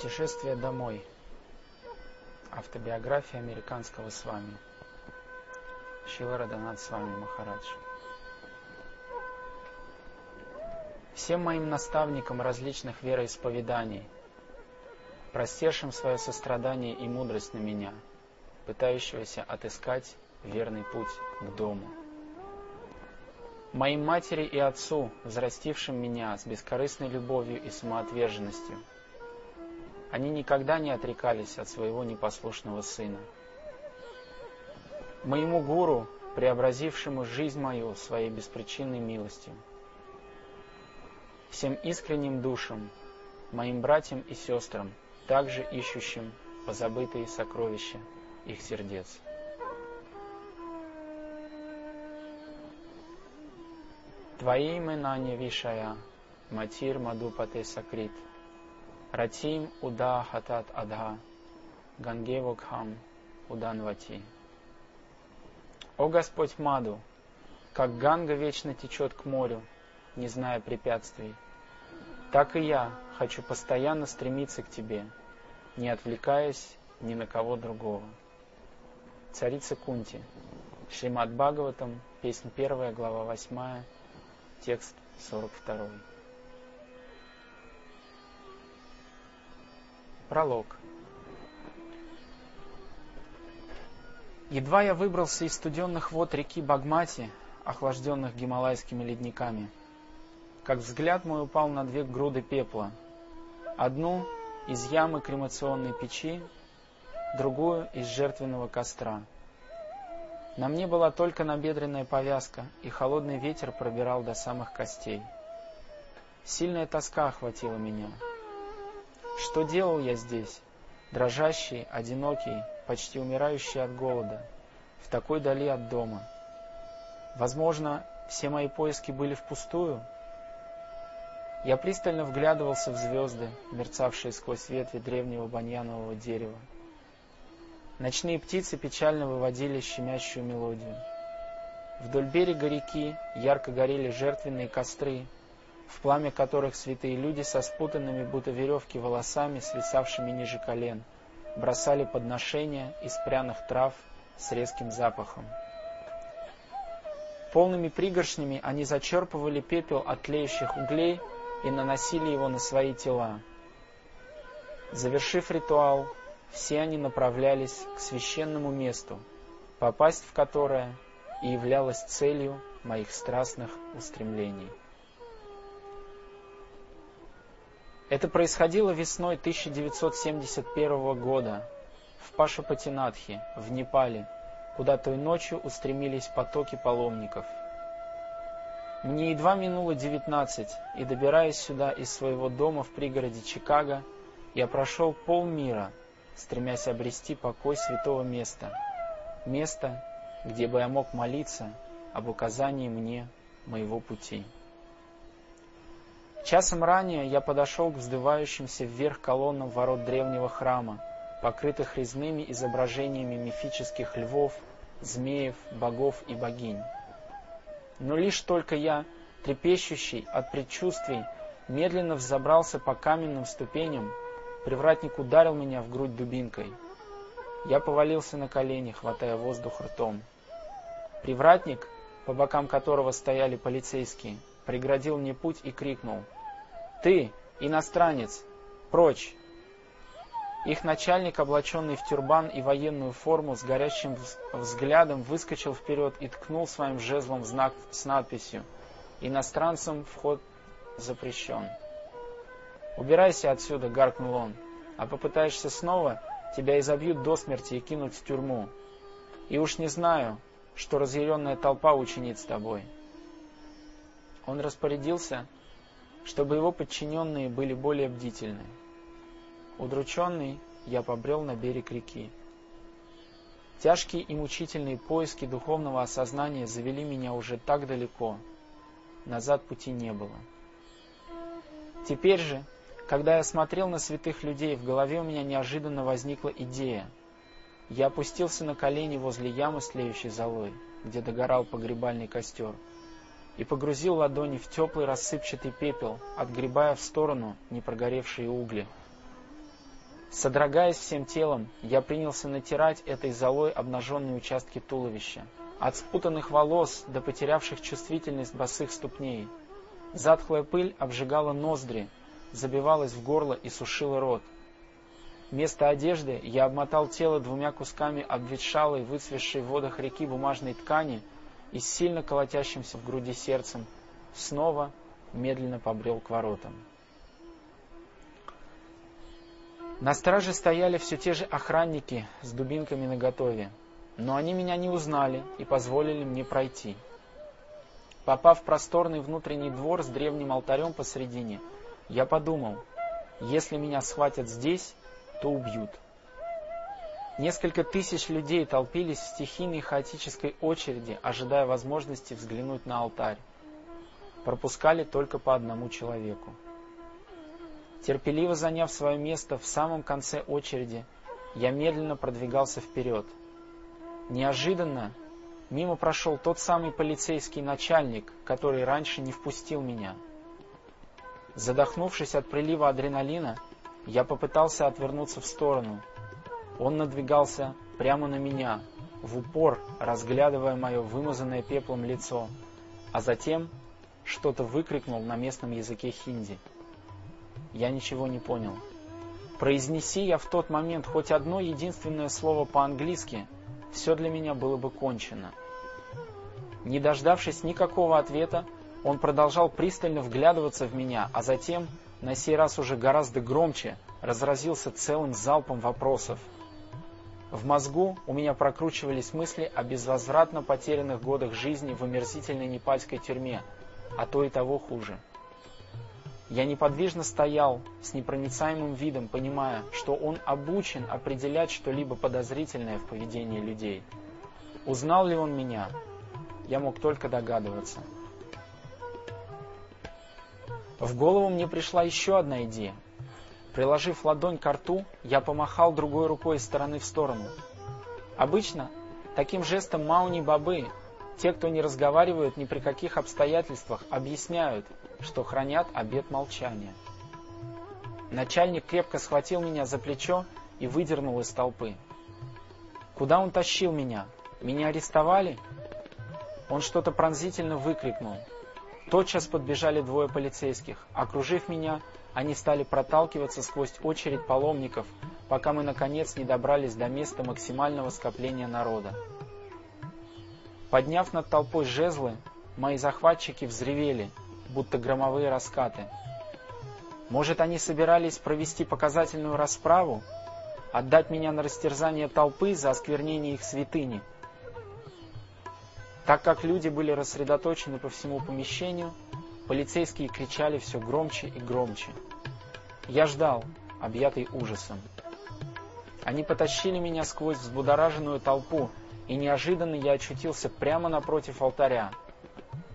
Путешествие домой. Автобиография американского с вами. Шила Раданат с вами Махарадж. Всем моим наставникам различных вероисповеданий, простершим свое сострадание и мудрость на меня, пытающегося отыскать верный путь к дому. Моим матери и отцу, взрастившим меня с бескорыстной любовью и самоотверженностью, они никогда не отрекались от своего непослушного сына. Моему гуру, преобразившему жизнь мою своей беспричинной милостью. Всем искренним душам, моим братьям и сестрам, также ищущим позабытые сокровища их сердец. Твои имена не вишая, Матир Мадупате Сакрит – Ратим уда хатат адха, гангевокхам уданвати. О Господь Маду, как Ганга вечно течет к морю, не зная препятствий, так и я хочу постоянно стремиться к Тебе, не отвлекаясь ни на кого другого. Царица Кунти. Шримад Бхагаватам, песня 1, глава 8, текст 42. Пролог. Едва я выбрался из студенных вод реки Багмати, охлажденных гималайскими ледниками, как взгляд мой упал на две груды пепла. Одну из ямы кремационной печи, другую из жертвенного костра. На мне была только набедренная повязка, и холодный ветер пробирал до самых костей. Сильная тоска охватила меня — что делал я здесь, дрожащий, одинокий, почти умирающий от голода, в такой дали от дома? Возможно, все мои поиски были впустую? Я пристально вглядывался в звезды, мерцавшие сквозь ветви древнего баньянового дерева. Ночные птицы печально выводили щемящую мелодию. Вдоль берега реки ярко горели жертвенные костры, в пламя которых святые люди со спутанными будто веревки волосами, свисавшими ниже колен, бросали подношения из пряных трав с резким запахом. Полными пригоршнями они зачерпывали пепел от тлеющих углей и наносили его на свои тела. Завершив ритуал, все они направлялись к священному месту, попасть в которое и являлось целью моих страстных устремлений. Это происходило весной 1971 года в Пашапатинатхе, в Непале, куда той ночью устремились потоки паломников. Мне едва минуло 19, и добираясь сюда из своего дома в пригороде Чикаго, я прошел полмира, стремясь обрести покой святого места, место, где бы я мог молиться об указании мне моего пути. Часом ранее я подошел к вздывающимся вверх колоннам ворот древнего храма, покрытых резными изображениями мифических львов, змеев, богов и богинь. Но лишь только я, трепещущий от предчувствий, медленно взобрался по каменным ступеням, привратник ударил меня в грудь дубинкой. Я повалился на колени, хватая воздух ртом. Привратник, по бокам которого стояли полицейские, преградил мне путь и крикнул «Ты, иностранец, прочь!» Их начальник, облаченный в тюрбан и военную форму, с горящим взглядом выскочил вперед и ткнул своим жезлом в знак с надписью «Иностранцам вход запрещен». «Убирайся отсюда!» — гаркнул он. «А попытаешься снова, тебя изобьют до смерти и кинут в тюрьму. И уж не знаю, что разъяренная толпа учинит с тобой». Он распорядился, чтобы его подчиненные были более бдительны. Удрученный, я побрел на берег реки. Тяжкие и мучительные поиски духовного осознания завели меня уже так далеко. Назад пути не было. Теперь же, когда я смотрел на святых людей, в голове у меня неожиданно возникла идея. Я опустился на колени возле ямы с тлеющей золой, где догорал погребальный костер – и погрузил ладони в теплый рассыпчатый пепел, отгребая в сторону непрогоревшие угли. Содрогаясь всем телом, я принялся натирать этой золой обнаженные участки туловища. От спутанных волос до потерявших чувствительность босых ступней. Затхлая пыль обжигала ноздри, забивалась в горло и сушила рот. Вместо одежды я обмотал тело двумя кусками обветшалой, выцветшей в водах реки бумажной ткани и с сильно колотящимся в груди сердцем снова медленно побрел к воротам. На страже стояли все те же охранники с дубинками наготове, но они меня не узнали и позволили мне пройти. Попав в просторный внутренний двор с древним алтарем посредине, я подумал, если меня схватят здесь, то убьют. Несколько тысяч людей толпились в стихийной хаотической очереди, ожидая возможности взглянуть на алтарь. Пропускали только по одному человеку. Терпеливо заняв свое место в самом конце очереди, я медленно продвигался вперед. Неожиданно мимо прошел тот самый полицейский начальник, который раньше не впустил меня. Задохнувшись от прилива адреналина, я попытался отвернуться в сторону. Он надвигался прямо на меня, в упор разглядывая мое вымазанное пеплом лицо, а затем что-то выкрикнул на местном языке хинди. Я ничего не понял. Произнеси я в тот момент хоть одно единственное слово по-английски, все для меня было бы кончено. Не дождавшись никакого ответа, он продолжал пристально вглядываться в меня, а затем, на сей раз уже гораздо громче, разразился целым залпом вопросов. В мозгу у меня прокручивались мысли о безвозвратно потерянных годах жизни в омерзительной непальской тюрьме, а то и того хуже. Я неподвижно стоял с непроницаемым видом, понимая, что он обучен определять что-либо подозрительное в поведении людей. Узнал ли он меня? Я мог только догадываться. В голову мне пришла еще одна идея. Приложив ладонь к рту, я помахал другой рукой из стороны в сторону. Обычно таким жестом мауни-бабы, те, кто не разговаривают ни при каких обстоятельствах, объясняют, что хранят обет молчания. Начальник крепко схватил меня за плечо и выдернул из толпы. Куда он тащил меня? Меня арестовали? Он что-то пронзительно выкрикнул. Тотчас подбежали двое полицейских. Окружив меня, они стали проталкиваться сквозь очередь паломников, пока мы, наконец, не добрались до места максимального скопления народа. Подняв над толпой жезлы, мои захватчики взревели — будто громовые раскаты. Может, они собирались провести показательную расправу, отдать меня на растерзание толпы за осквернение их святыни? Так как люди были рассредоточены по всему помещению, полицейские кричали все громче и громче. Я ждал, объятый ужасом. Они потащили меня сквозь взбудораженную толпу, и неожиданно я очутился прямо напротив алтаря,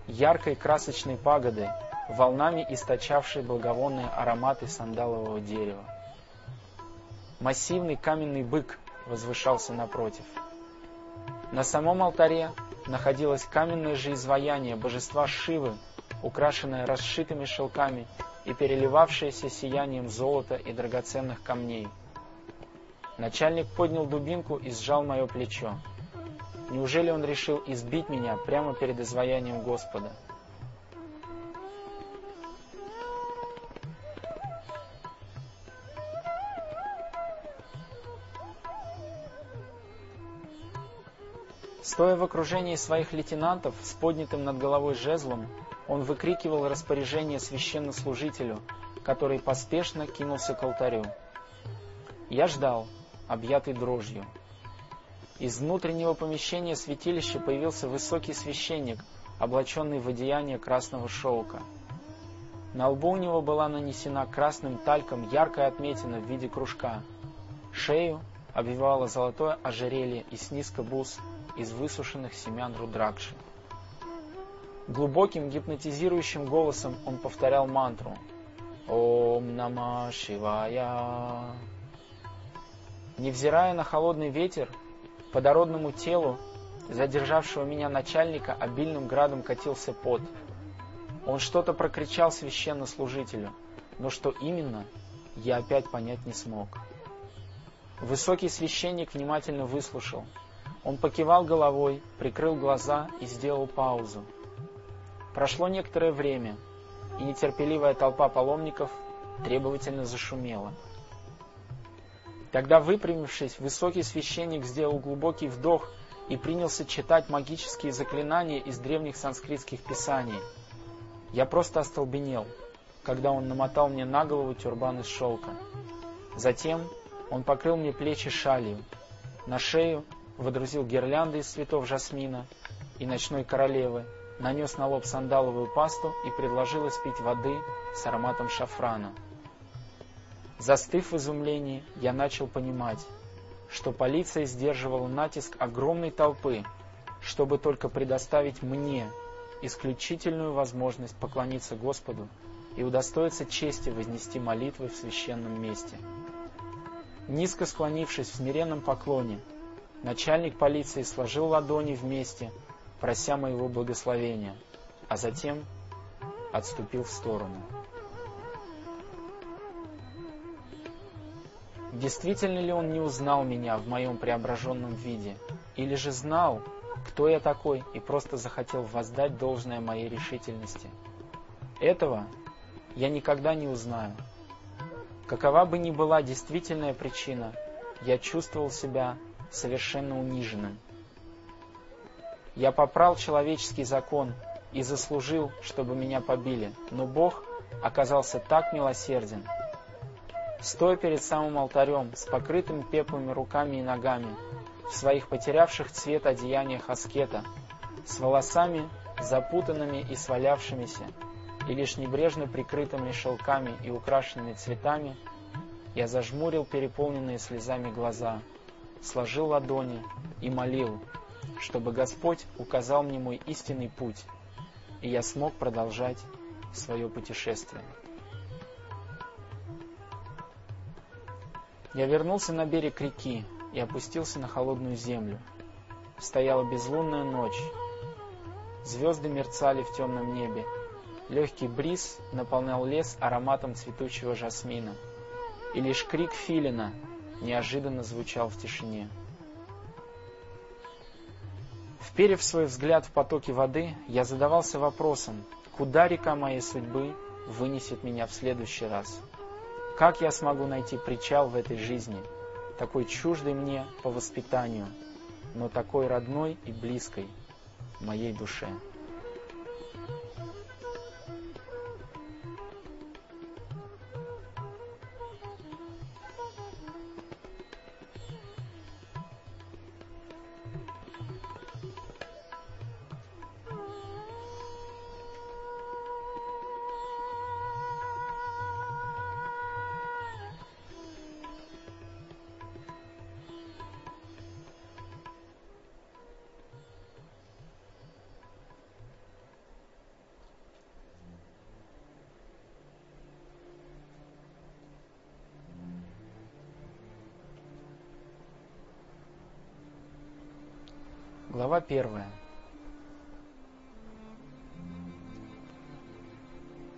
яркой красочной пагоды, волнами источавшей благовонные ароматы сандалового дерева. Массивный каменный бык возвышался напротив. На самом алтаре находилось каменное же изваяние божества Шивы, украшенное расшитыми шелками и переливавшееся сиянием золота и драгоценных камней. Начальник поднял дубинку и сжал мое плечо. Неужели он решил избить меня прямо перед изваянием Господа? Стоя в окружении своих лейтенантов с поднятым над головой жезлом, он выкрикивал распоряжение священнослужителю, который поспешно кинулся к алтарю. Я ждал, объятый дрожью. Из внутреннего помещения святилища появился высокий священник, облаченный в одеяние красного шелка. На лбу у него была нанесена красным тальком яркая отметина в виде кружка. Шею обвивало золотое ожерелье из низко бус из высушенных семян рудракши. Глубоким гипнотизирующим голосом он повторял мантру «Ом Нама Шивая». Невзирая на холодный ветер, по дородному телу задержавшего меня начальника обильным градом катился пот. Он что-то прокричал священнослужителю, но что именно, я опять понять не смог. Высокий священник внимательно выслушал. Он покивал головой, прикрыл глаза и сделал паузу. Прошло некоторое время, и нетерпеливая толпа паломников требовательно зашумела. Тогда, выпрямившись, высокий священник сделал глубокий вдох и принялся читать магические заклинания из древних санскритских писаний. Я просто остолбенел, когда он намотал мне на голову тюрбан из шелка. Затем он покрыл мне плечи шалью, на шею водрузил гирлянды из цветов жасмина и ночной королевы, нанес на лоб сандаловую пасту и предложил испить воды с ароматом шафрана. Застыв в изумлении, я начал понимать, что полиция сдерживала натиск огромной толпы, чтобы только предоставить мне исключительную возможность поклониться Господу и удостоиться чести вознести молитвы в священном месте. Низко склонившись в смиренном поклоне, начальник полиции сложил ладони вместе, прося моего благословения, а затем отступил в сторону. Действительно ли он не узнал меня в моем преображенном виде? Или же знал, кто я такой, и просто захотел воздать должное моей решительности? Этого я никогда не узнаю. Какова бы ни была действительная причина, я чувствовал себя совершенно униженным. Я попрал человеческий закон и заслужил, чтобы меня побили, но Бог оказался так милосерден, стоя перед самым алтарем с покрытыми пеплами руками и ногами, в своих потерявших цвет одеяниях аскета, с волосами запутанными и свалявшимися, и лишь небрежно прикрытыми шелками и украшенными цветами, я зажмурил переполненные слезами глаза, сложил ладони и молил, чтобы Господь указал мне мой истинный путь, и я смог продолжать свое путешествие. Я вернулся на берег реки и опустился на холодную землю. Стояла безлунная ночь. Звезды мерцали в темном небе. Легкий бриз наполнял лес ароматом цветущего жасмина. И лишь крик филина неожиданно звучал в тишине. Вперев свой взгляд в потоки воды, я задавался вопросом, куда река моей судьбы вынесет меня в следующий раз – как я смогу найти причал в этой жизни, такой чуждой мне по воспитанию, но такой родной и близкой моей душе? Глава первая.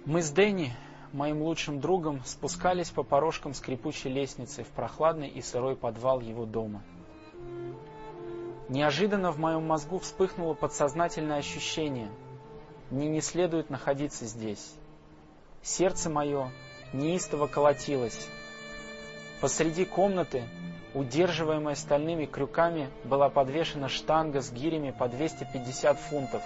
Мы с Дэнни, моим лучшим другом, спускались по порожкам скрипучей лестницы в прохладный и сырой подвал его дома. Неожиданно в моем мозгу вспыхнуло подсознательное ощущение. Мне не следует находиться здесь. Сердце мое неистово колотилось. Посреди комнаты Удерживаемая стальными крюками была подвешена штанга с гирями по 250 фунтов.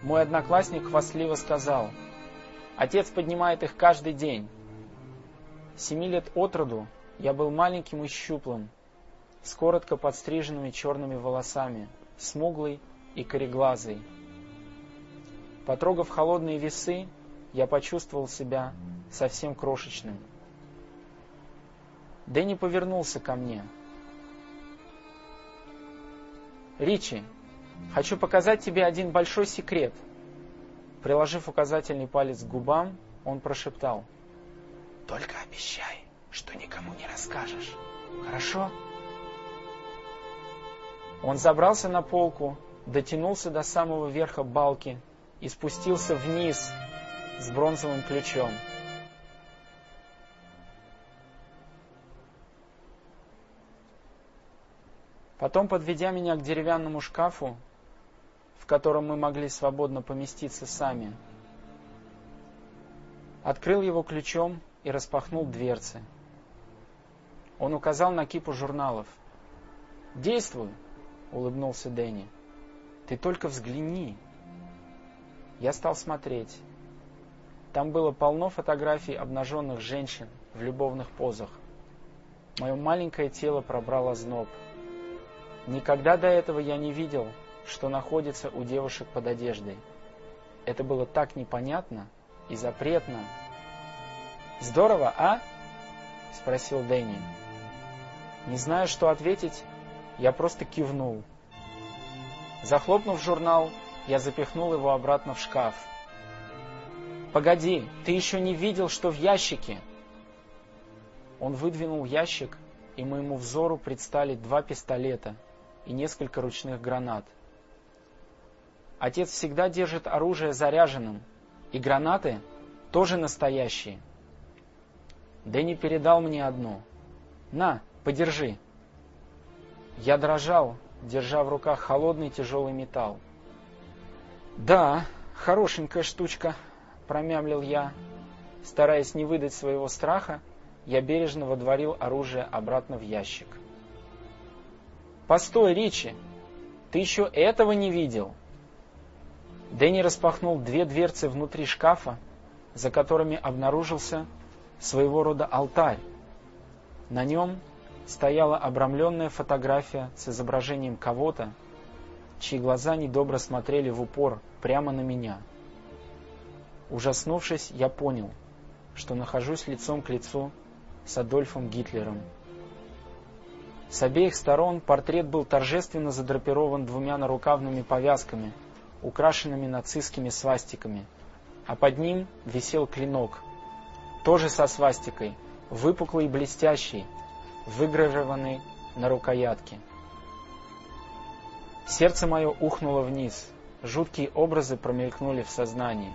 Мой одноклассник хвастливо сказал, «Отец поднимает их каждый день». Семи лет от роду я был маленьким и щуплым, с коротко подстриженными черными волосами, смуглый и кореглазый. Потрогав холодные весы, я почувствовал себя совсем крошечным. Дэнни повернулся ко мне. «Ричи, хочу показать тебе один большой секрет». Приложив указательный палец к губам, он прошептал. «Только обещай, что никому не расскажешь. Хорошо?» Он забрался на полку, дотянулся до самого верха балки и спустился вниз с бронзовым ключом. Потом, подведя меня к деревянному шкафу, в котором мы могли свободно поместиться сами, открыл его ключом и распахнул дверцы. Он указал на кипу журналов. «Действуй!» — улыбнулся Дэнни. «Ты только взгляни!» Я стал смотреть. Там было полно фотографий обнаженных женщин в любовных позах. Мое маленькое тело пробрало зноб. Никогда до этого я не видел, что находится у девушек под одеждой. Это было так непонятно и запретно. «Здорово, а?» — спросил Дэнни. Не зная, что ответить, я просто кивнул. Захлопнув журнал, я запихнул его обратно в шкаф. «Погоди, ты еще не видел, что в ящике?» Он выдвинул ящик, и моему взору предстали два пистолета и несколько ручных гранат. Отец всегда держит оружие заряженным, и гранаты тоже настоящие. Дэнни передал мне одну. «На, подержи». Я дрожал, держа в руках холодный тяжелый металл. «Да, хорошенькая штучка», — промямлил я. Стараясь не выдать своего страха, я бережно водворил оружие обратно в ящик. «Постой, Ричи! Ты еще этого не видел!» Дэнни распахнул две дверцы внутри шкафа, за которыми обнаружился своего рода алтарь. На нем стояла обрамленная фотография с изображением кого-то, чьи глаза недобро смотрели в упор прямо на меня. Ужаснувшись, я понял, что нахожусь лицом к лицу с Адольфом Гитлером. С обеих сторон портрет был торжественно задрапирован двумя нарукавными повязками, украшенными нацистскими свастиками, а под ним висел клинок, тоже со свастикой, выпуклый и блестящий, выгравированный на рукоятке. Сердце мое ухнуло вниз, жуткие образы промелькнули в сознании.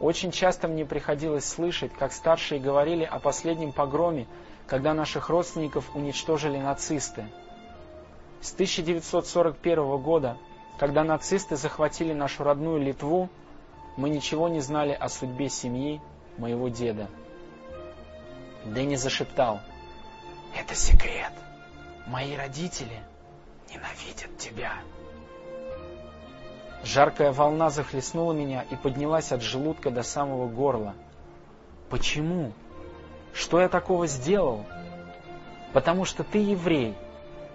Очень часто мне приходилось слышать, как старшие говорили о последнем погроме, когда наших родственников уничтожили нацисты. С 1941 года, когда нацисты захватили нашу родную Литву, мы ничего не знали о судьбе семьи моего деда. Дэнни зашептал, «Это секрет. Мои родители ненавидят тебя». Жаркая волна захлестнула меня и поднялась от желудка до самого горла. Почему? Что я такого сделал? Потому что ты еврей.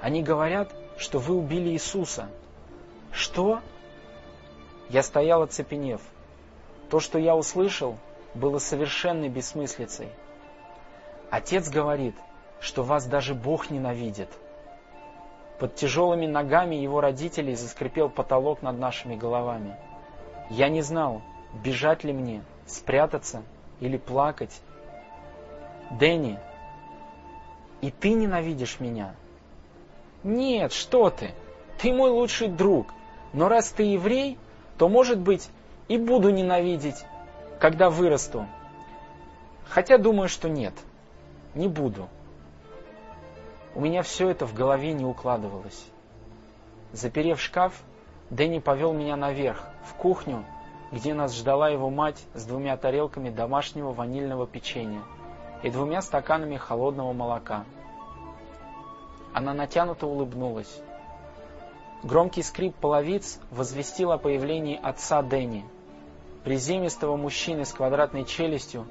Они говорят, что вы убили Иисуса. Что? Я стоял оцепенев. То, что я услышал, было совершенной бессмыслицей. Отец говорит, что вас даже Бог ненавидит. Под тяжелыми ногами его родителей заскрипел потолок над нашими головами. Я не знал, бежать ли мне, спрятаться или плакать. Дэнни, и ты ненавидишь меня? Нет, что ты, ты мой лучший друг, но раз ты еврей, то, может быть, и буду ненавидеть, когда вырасту. Хотя думаю, что нет, не буду. У меня все это в голове не укладывалось. Заперев шкаф, Дэнни повел меня наверх, в кухню, где нас ждала его мать с двумя тарелками домашнего ванильного печенья и двумя стаканами холодного молока. Она натянуто улыбнулась. Громкий скрип половиц возвестил о появлении отца Дэнни, приземистого мужчины с квадратной челюстью,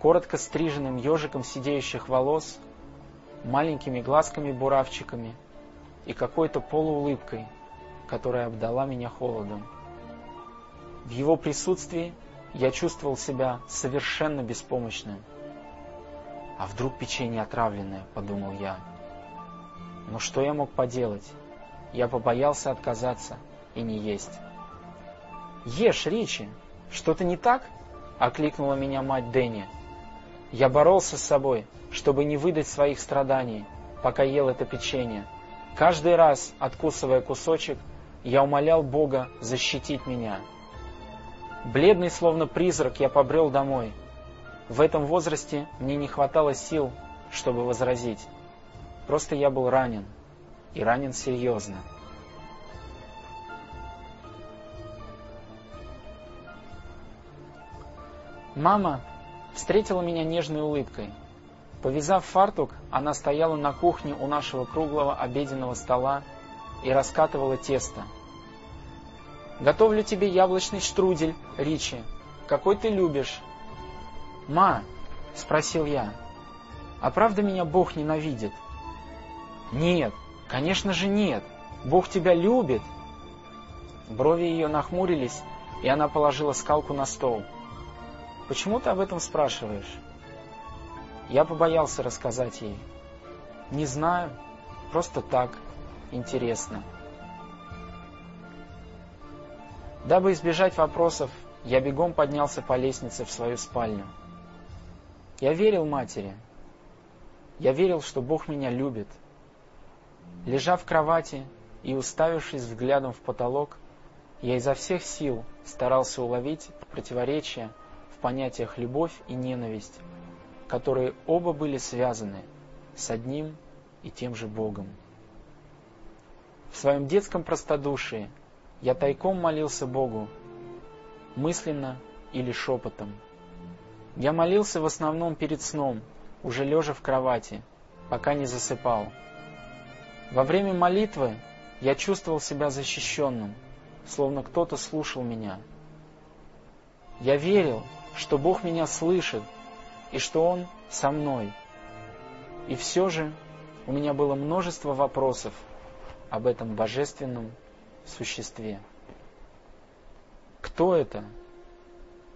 коротко стриженным ежиком сидеющих волос маленькими глазками-буравчиками и какой-то полуулыбкой, которая обдала меня холодом. В его присутствии я чувствовал себя совершенно беспомощным. А вдруг печенье отравленное, подумал я. Но что я мог поделать? Я побоялся отказаться и не есть. Ешь, Ричи, что-то не так? Окликнула меня мать Дэнни. Я боролся с собой, чтобы не выдать своих страданий, пока ел это печенье. Каждый раз, откусывая кусочек, я умолял Бога защитить меня. Бледный, словно призрак, я побрел домой. В этом возрасте мне не хватало сил, чтобы возразить. Просто я был ранен. и ранен серьезно. Мама встретила меня нежной улыбкой. Повязав фартук, она стояла на кухне у нашего круглого обеденного стола и раскатывала тесто. «Готовлю тебе яблочный штрудель, Ричи. Какой ты любишь?» «Ма», — спросил я, — «а правда меня Бог ненавидит?» «Нет, конечно же нет. Бог тебя любит». Брови ее нахмурились, и она положила скалку на стол. «Почему ты об этом спрашиваешь?» Я побоялся рассказать ей. «Не знаю, просто так, интересно». Дабы избежать вопросов, я бегом поднялся по лестнице в свою спальню. Я верил матери. Я верил, что Бог меня любит. Лежа в кровати и уставившись взглядом в потолок, я изо всех сил старался уловить противоречия в понятиях любовь и ненависть, которые оба были связаны с одним и тем же Богом. В своем детском простодушии я тайком молился Богу, мысленно или шепотом – я молился в основном перед сном, уже лежа в кровати, пока не засыпал. Во время молитвы я чувствовал себя защищенным, словно кто-то слушал меня. Я верил, что Бог меня слышит и что Он со мной. И все же у меня было множество вопросов об этом божественном существе. Кто это?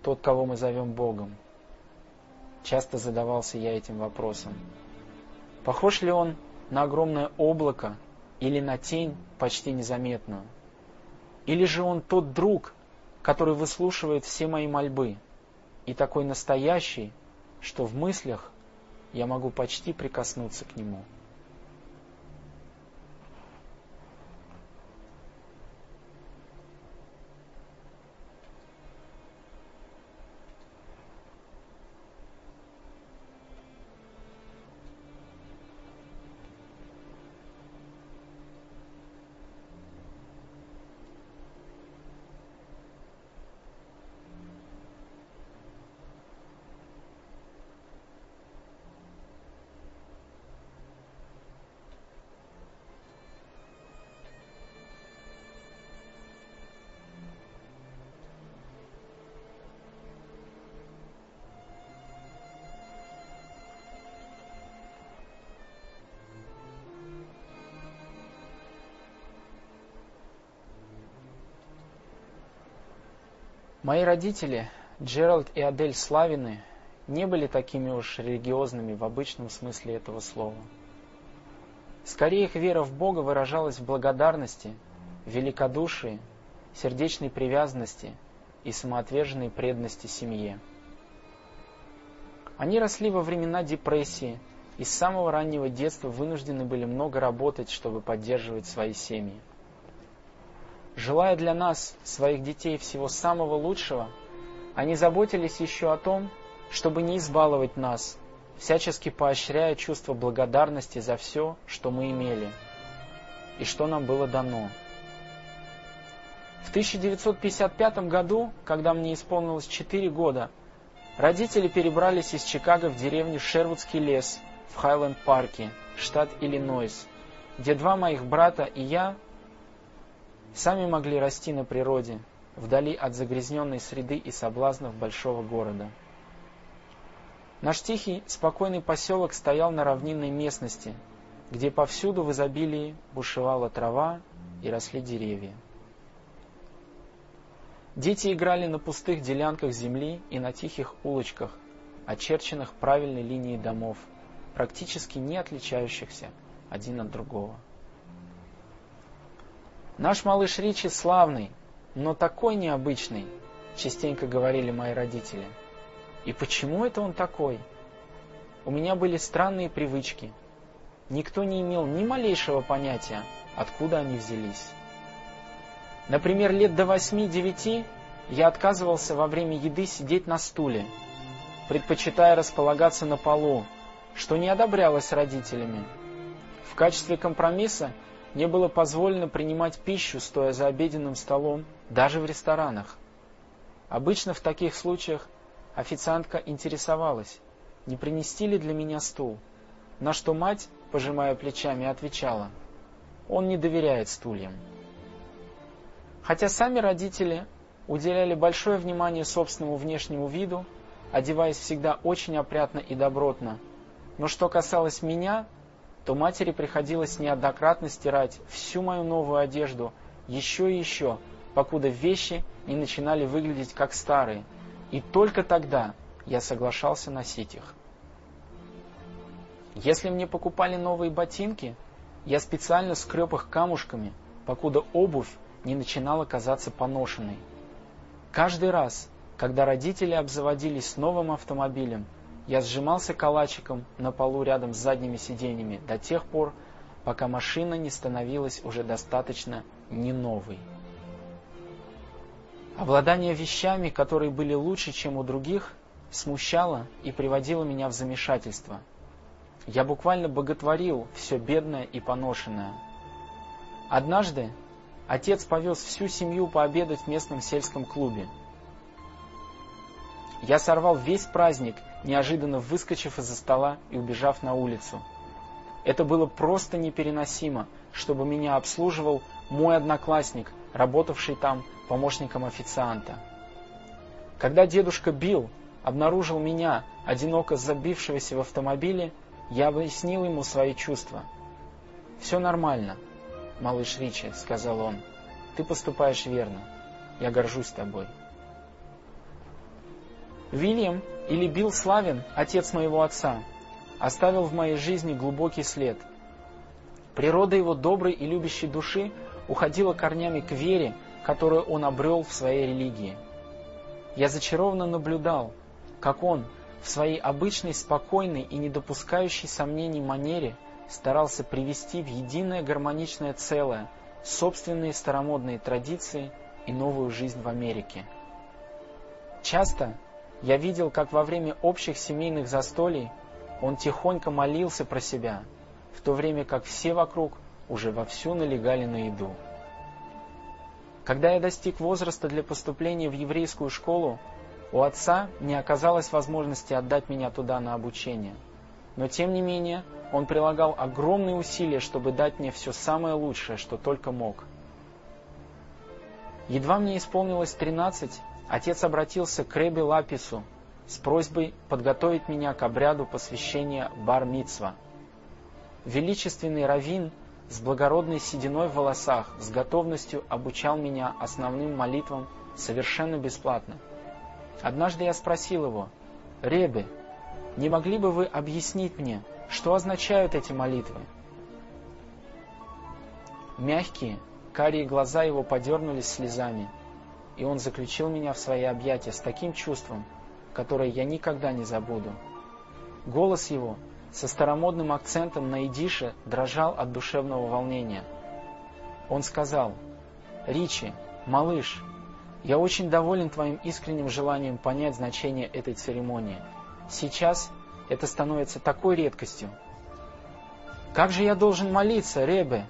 Тот, кого мы зовем Богом. Часто задавался я этим вопросом. Похож ли он на огромное облако или на тень почти незаметную? Или же он тот друг, который выслушивает все мои мольбы и такой настоящий, что в мыслях я могу почти прикоснуться к нему? Мои родители, Джеральд и Адель Славины, не были такими уж религиозными в обычном смысле этого слова. Скорее их вера в Бога выражалась в благодарности, великодушии, сердечной привязанности и самоотверженной преданности семье. Они росли во времена депрессии и с самого раннего детства вынуждены были много работать, чтобы поддерживать свои семьи. Желая для нас, своих детей, всего самого лучшего, они заботились еще о том, чтобы не избаловать нас, всячески поощряя чувство благодарности за все, что мы имели и что нам было дано. В 1955 году, когда мне исполнилось 4 года, родители перебрались из Чикаго в деревню Шервудский лес в Хайленд-парке, штат Иллинойс, где два моих брата и я сами могли расти на природе, вдали от загрязненной среды и соблазнов большого города. Наш тихий, спокойный поселок стоял на равнинной местности, где повсюду в изобилии бушевала трава и росли деревья. Дети играли на пустых делянках земли и на тихих улочках, очерченных правильной линией домов, практически не отличающихся один от другого. Наш малыш Ричи славный, но такой необычный, частенько говорили мои родители. И почему это он такой? У меня были странные привычки. Никто не имел ни малейшего понятия, откуда они взялись. Например, лет до восьми-девяти я отказывался во время еды сидеть на стуле, предпочитая располагаться на полу, что не одобрялось родителями. В качестве компромисса мне было позволено принимать пищу, стоя за обеденным столом, даже в ресторанах. Обычно в таких случаях официантка интересовалась, не принести ли для меня стул, на что мать, пожимая плечами, отвечала, он не доверяет стульям. Хотя сами родители уделяли большое внимание собственному внешнему виду, одеваясь всегда очень опрятно и добротно, но что касалось меня, то матери приходилось неоднократно стирать всю мою новую одежду еще и еще, покуда вещи не начинали выглядеть как старые, и только тогда я соглашался носить их. Если мне покупали новые ботинки, я специально скреб их камушками, покуда обувь не начинала казаться поношенной. Каждый раз, когда родители обзаводились новым автомобилем, я сжимался калачиком на полу рядом с задними сиденьями до тех пор, пока машина не становилась уже достаточно не новой. Обладание вещами, которые были лучше, чем у других, смущало и приводило меня в замешательство. Я буквально боготворил все бедное и поношенное. Однажды отец повез всю семью пообедать в местном сельском клубе. Я сорвал весь праздник неожиданно выскочив из-за стола и убежав на улицу. Это было просто непереносимо, чтобы меня обслуживал мой одноклассник, работавший там помощником официанта. Когда дедушка Билл обнаружил меня, одиноко забившегося в автомобиле, я объяснил ему свои чувства. «Все нормально, малыш Ричи», — сказал он. «Ты поступаешь верно. Я горжусь тобой». Вильям или Билл Славин, отец моего отца, оставил в моей жизни глубокий след. Природа его доброй и любящей души уходила корнями к вере, которую он обрел в своей религии. Я зачарованно наблюдал, как он в своей обычной спокойной и не допускающей сомнений манере старался привести в единое гармоничное целое собственные старомодные традиции и новую жизнь в Америке. Часто я видел, как во время общих семейных застолий он тихонько молился про себя, в то время как все вокруг уже вовсю налегали на еду. Когда я достиг возраста для поступления в еврейскую школу, у отца не оказалось возможности отдать меня туда на обучение. Но тем не менее, он прилагал огромные усилия, чтобы дать мне все самое лучшее, что только мог. Едва мне исполнилось тринадцать, отец обратился к Ребе Лапису с просьбой подготовить меня к обряду посвящения Бар-Мицва. Величественный раввин с благородной сединой в волосах с готовностью обучал меня основным молитвам совершенно бесплатно. Однажды я спросил его, «Ребе, не могли бы вы объяснить мне, что означают эти молитвы?» Мягкие, карие глаза его подернулись слезами – и он заключил меня в свои объятия с таким чувством, которое я никогда не забуду. Голос его со старомодным акцентом на идише дрожал от душевного волнения. Он сказал, «Ричи, малыш, я очень доволен твоим искренним желанием понять значение этой церемонии. Сейчас это становится такой редкостью. Как же я должен молиться, Ребе?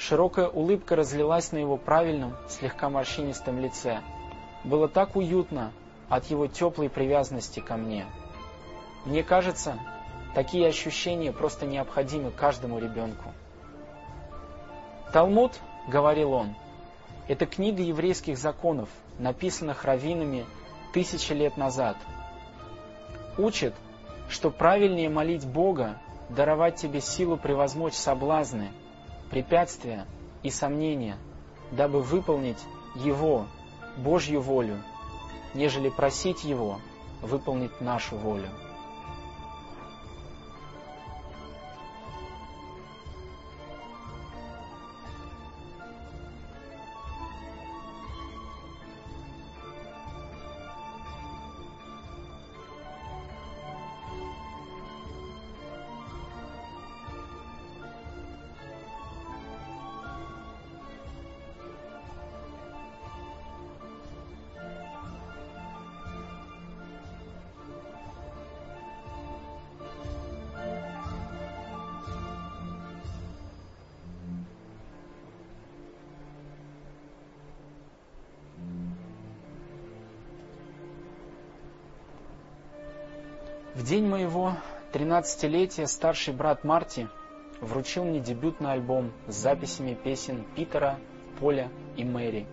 Широкая улыбка разлилась на его правильном, слегка морщинистом лице. Было так уютно от его теплой привязанности ко мне. Мне кажется, такие ощущения просто необходимы каждому ребенку. Талмуд, говорил он, это книга еврейских законов, написанных раввинами тысячи лет назад. Учит, что правильнее молить Бога, даровать тебе силу превозмочь соблазны, препятствия и сомнения, дабы выполнить Его, Божью волю, нежели просить Его выполнить нашу волю. В день моего 13-летия старший брат Марти вручил мне дебютный альбом с записями песен Питера, Поля и Мэри,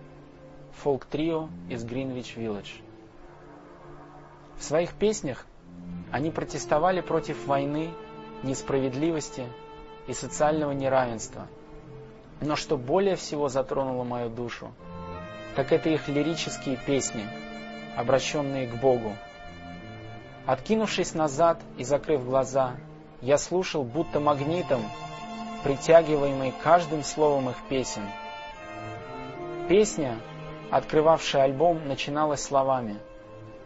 фолк-трио из Гринвич-Виллидж. В своих песнях они протестовали против войны, несправедливости и социального неравенства. Но что более всего затронуло мою душу, так это их лирические песни, обращенные к Богу. Откинувшись назад и закрыв глаза, я слушал будто магнитом, притягиваемый каждым словом их песен. Песня, открывавшая альбом, начиналась словами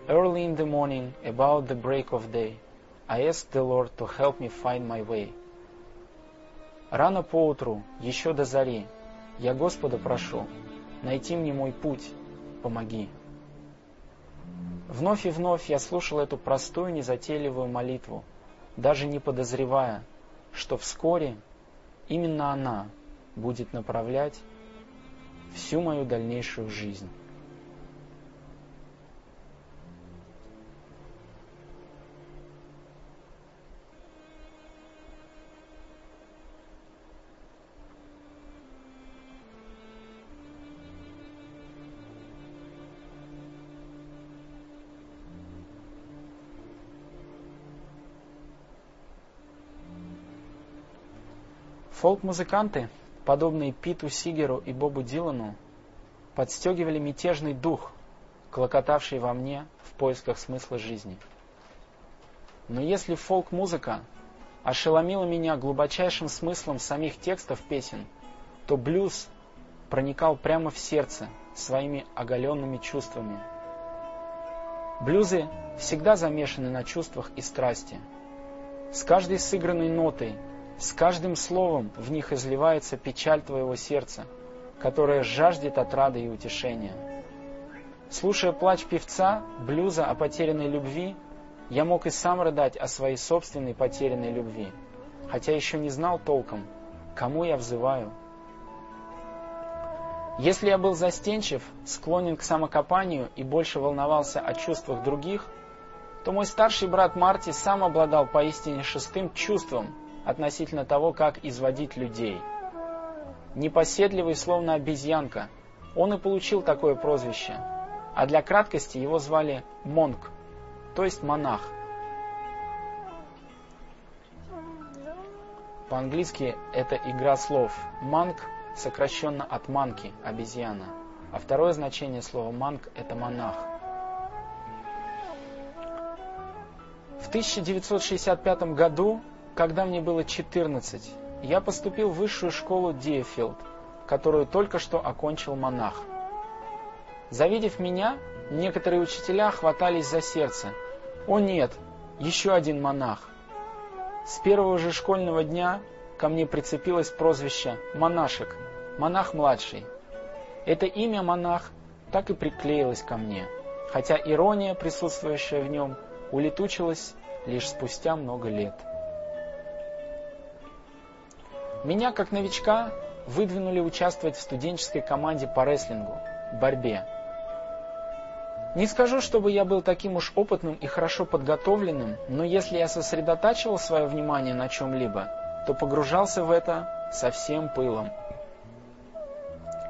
«Early in the morning, about the break of day, I asked the Lord to help me find my way». Рано поутру, еще до зари, я Господа прошу, найти мне мой путь, помоги. Вновь и вновь я слушал эту простую, незатейливую молитву, даже не подозревая, что вскоре именно она будет направлять всю мою дальнейшую жизнь. Фолк-музыканты, подобные Питу Сигеру и Бобу Дилану, подстегивали мятежный дух, клокотавший во мне в поисках смысла жизни. Но если фолк-музыка ошеломила меня глубочайшим смыслом самих текстов песен, то блюз проникал прямо в сердце своими оголенными чувствами. Блюзы всегда замешаны на чувствах и страсти. С каждой сыгранной нотой с каждым словом в них изливается печаль твоего сердца, которое жаждет отрады и утешения. Слушая плач певца, блюза о потерянной любви, я мог и сам рыдать о своей собственной потерянной любви, хотя еще не знал толком, кому я взываю. Если я был застенчив, склонен к самокопанию и больше волновался о чувствах других, то мой старший брат Марти сам обладал поистине шестым чувством, относительно того, как изводить людей. Непоседливый, словно обезьянка, он и получил такое прозвище, а для краткости его звали Монк, то есть монах. По-английски это игра слов. Манк сокращенно от манки, обезьяна. А второе значение слова манк – это монах. В 1965 году когда мне было 14, я поступил в высшую школу Диефилд, которую только что окончил монах. Завидев меня, некоторые учителя хватались за сердце. О нет, еще один монах. С первого же школьного дня ко мне прицепилось прозвище «монашек», «монах-младший». Это имя «монах» так и приклеилось ко мне, хотя ирония, присутствующая в нем, улетучилась лишь спустя много лет. Меня, как новичка, выдвинули участвовать в студенческой команде по рестлингу, борьбе. Не скажу, чтобы я был таким уж опытным и хорошо подготовленным, но если я сосредотачивал свое внимание на чем-либо, то погружался в это со всем пылом.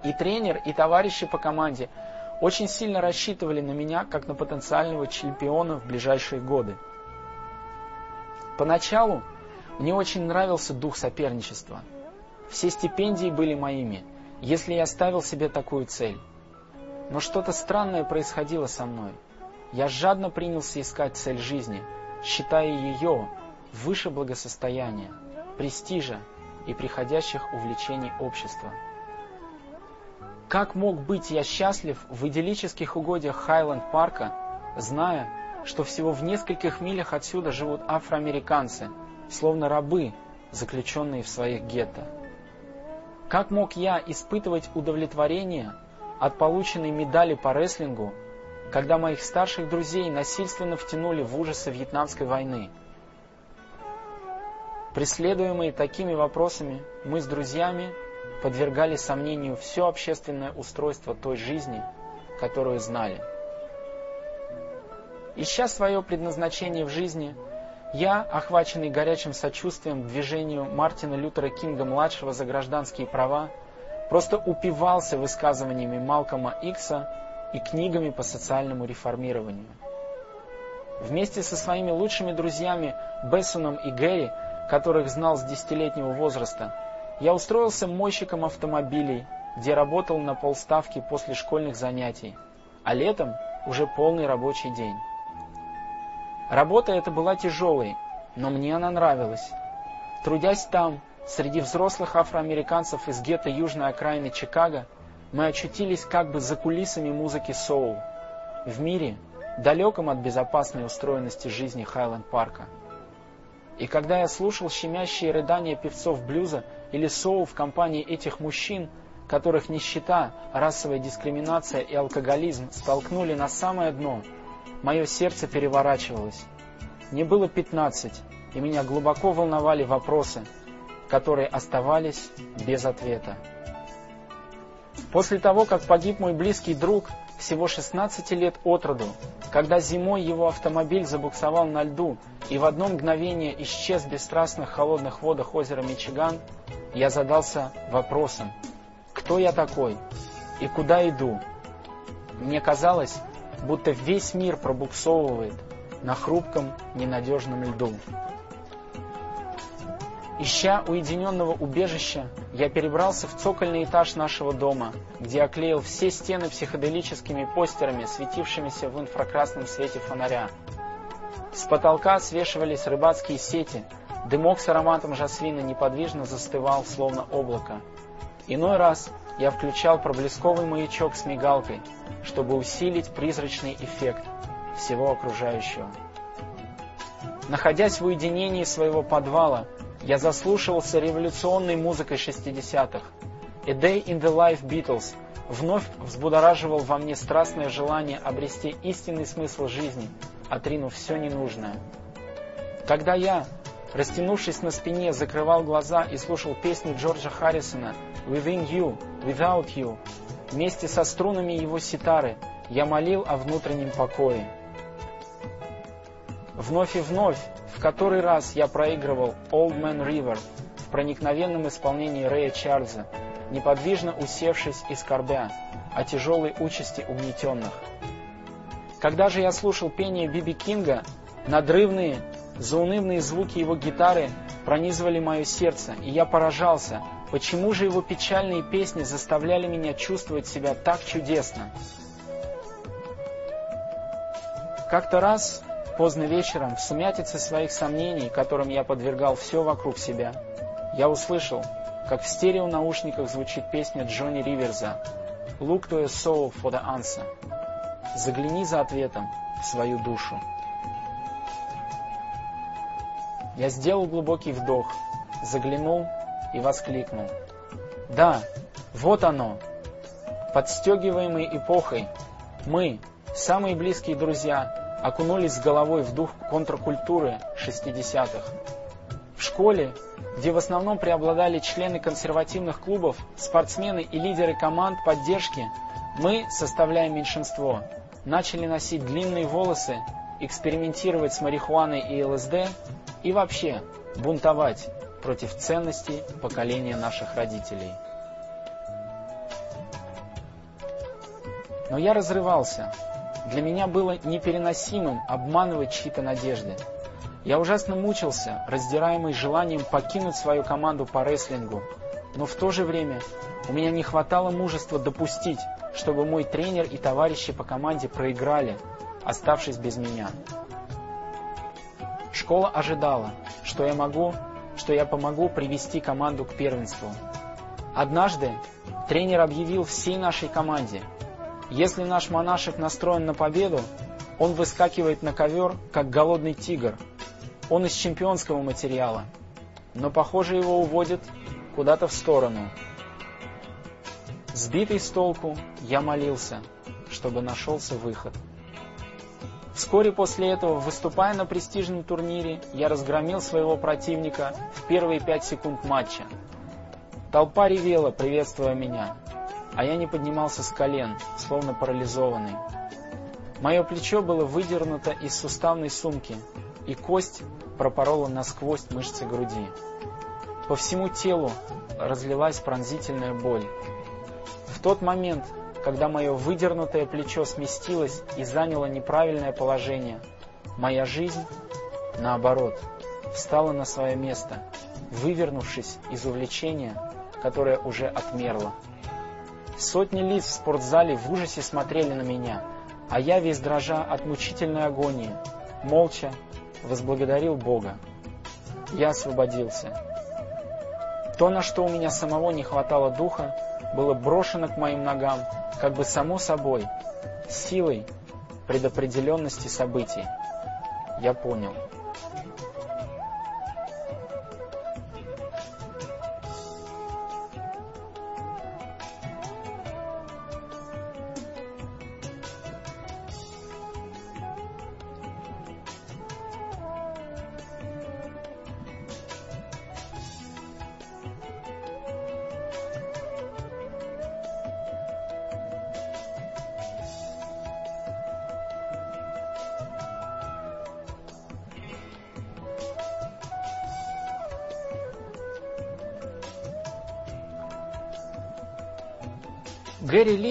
И тренер, и товарищи по команде очень сильно рассчитывали на меня, как на потенциального чемпиона в ближайшие годы. Поначалу мне очень нравился дух соперничества. Все стипендии были моими, если я ставил себе такую цель. Но что-то странное происходило со мной. Я жадно принялся искать цель жизни, считая ее выше благосостояния, престижа и приходящих увлечений общества. Как мог быть я счастлив в идиллических угодьях Хайленд-парка, зная, что всего в нескольких милях отсюда живут афроамериканцы – словно рабы, заключенные в своих гетто. Как мог я испытывать удовлетворение от полученной медали по рестлингу, когда моих старших друзей насильственно втянули в ужасы Вьетнамской войны? Преследуемые такими вопросами, мы с друзьями подвергали сомнению все общественное устройство той жизни, которую знали. Ища свое предназначение в жизни – Я, охваченный горячим сочувствием к движению Мартина Лютера Кинга-младшего за гражданские права, просто упивался высказываниями Малкома Икса и книгами по социальному реформированию. Вместе со своими лучшими друзьями Бессоном и Гэри, которых знал с десятилетнего возраста, я устроился мойщиком автомобилей, где работал на полставки после школьных занятий, а летом уже полный рабочий день. Работа эта была тяжелой, но мне она нравилась. Трудясь там, среди взрослых афроамериканцев из гетто южной окраины Чикаго, мы очутились как бы за кулисами музыки соул, в мире, далеком от безопасной устроенности жизни Хайленд-парка. И когда я слушал щемящие рыдания певцов блюза или соул в компании этих мужчин, которых нищета, расовая дискриминация и алкоголизм столкнули на самое дно, мое сердце переворачивалось. Мне было пятнадцать, и меня глубоко волновали вопросы, которые оставались без ответа. После того, как погиб мой близкий друг, всего 16 лет от роду, когда зимой его автомобиль забуксовал на льду и в одно мгновение исчез в бесстрастных холодных водах озера Мичиган, я задался вопросом, кто я такой и куда иду. Мне казалось, будто весь мир пробуксовывает на хрупком, ненадежном льду. Ища уединенного убежища, я перебрался в цокольный этаж нашего дома, где оклеил все стены психоделическими постерами, светившимися в инфракрасном свете фонаря. С потолка свешивались рыбацкие сети, дымок с ароматом жасмина неподвижно застывал, словно облако. Иной раз я включал проблесковый маячок с мигалкой, чтобы усилить призрачный эффект всего окружающего. Находясь в уединении своего подвала, я заслушивался революционной музыкой 60-х. A Day in the Life Beatles вновь взбудораживал во мне страстное желание обрести истинный смысл жизни, отринув все ненужное. Когда я, растянувшись на спине, закрывал глаза и слушал песню Джорджа Харрисона «Within You, Without You», вместе со струнами его ситары, я молил о внутреннем покое. Вновь и вновь в который раз я проигрывал Old Man River в проникновенном исполнении Рэя Чарльза, неподвижно усевшись и скорбя о тяжелой участи угнетенных. Когда же я слушал пение Биби Кинга, надрывные, заунывные звуки его гитары пронизывали мое сердце, и я поражался, почему же его печальные песни заставляли меня чувствовать себя так чудесно. Как-то раз Поздно вечером, в сумятице своих сомнений, которым я подвергал все вокруг себя, я услышал, как в стереонаушниках звучит песня Джонни Риверза «Look to a soul for the answer» «Загляни за ответом в свою душу». Я сделал глубокий вдох, заглянул и воскликнул. Да, вот оно. Подстегиваемый эпохой, мы, самые близкие друзья, окунулись с головой в дух контркультуры 60-х. В школе, где в основном преобладали члены консервативных клубов, спортсмены и лидеры команд поддержки, мы, составляя меньшинство, начали носить длинные волосы, экспериментировать с марихуаной и ЛСД и вообще бунтовать против ценностей поколения наших родителей. Но я разрывался, для меня было непереносимым обманывать чьи-то надежды. Я ужасно мучился, раздираемый желанием покинуть свою команду по рестлингу, но в то же время у меня не хватало мужества допустить, чтобы мой тренер и товарищи по команде проиграли, оставшись без меня. Школа ожидала, что я могу, что я помогу привести команду к первенству. Однажды тренер объявил всей нашей команде, если наш монашек настроен на победу, он выскакивает на ковер, как голодный тигр. Он из чемпионского материала, но, похоже, его уводят куда-то в сторону. Сбитый с толку, я молился, чтобы нашелся выход. Вскоре после этого, выступая на престижном турнире, я разгромил своего противника в первые пять секунд матча. Толпа ревела, приветствуя меня а я не поднимался с колен, словно парализованный. Мое плечо было выдернуто из суставной сумки, и кость пропорола насквозь мышцы груди. По всему телу разлилась пронзительная боль. В тот момент, когда мое выдернутое плечо сместилось и заняло неправильное положение, моя жизнь, наоборот, встала на свое место, вывернувшись из увлечения, которое уже отмерло. Сотни лиц в спортзале в ужасе смотрели на меня, а я весь дрожа от мучительной агонии, молча возблагодарил Бога. Я освободился. То, на что у меня самого не хватало духа, было брошено к моим ногам, как бы само собой, силой предопределенности событий. Я понял –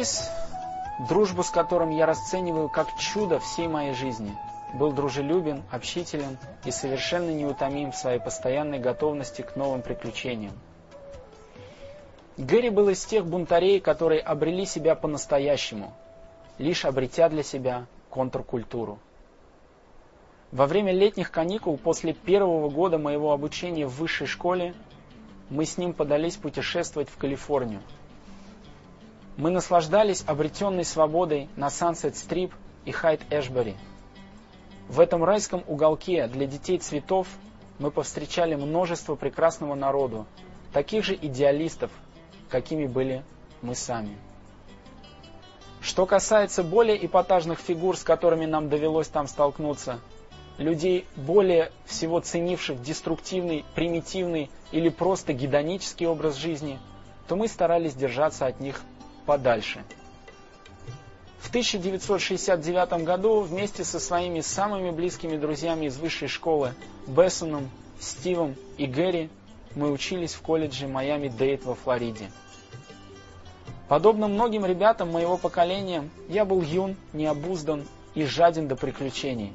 Лис, дружбу с которым я расцениваю как чудо всей моей жизни, был дружелюбен, общителен и совершенно неутомим в своей постоянной готовности к новым приключениям. Гэри был из тех бунтарей, которые обрели себя по-настоящему, лишь обретя для себя контркультуру. Во время летних каникул после первого года моего обучения в высшей школе мы с ним подались путешествовать в Калифорнию – мы наслаждались обретенной свободой на Сансет-Стрип и Хайт-Эшбери. В этом райском уголке для детей цветов мы повстречали множество прекрасного народу, таких же идеалистов, какими были мы сами. Что касается более эпатажных фигур, с которыми нам довелось там столкнуться, людей, более всего ценивших деструктивный, примитивный или просто гедонический образ жизни, то мы старались держаться от них подальше. В 1969 году вместе со своими самыми близкими друзьями из высшей школы Бессоном, Стивом и Гэри мы учились в колледже Майами-Дейт во Флориде. Подобно многим ребятам моего поколения, я был юн, необуздан и жаден до приключений.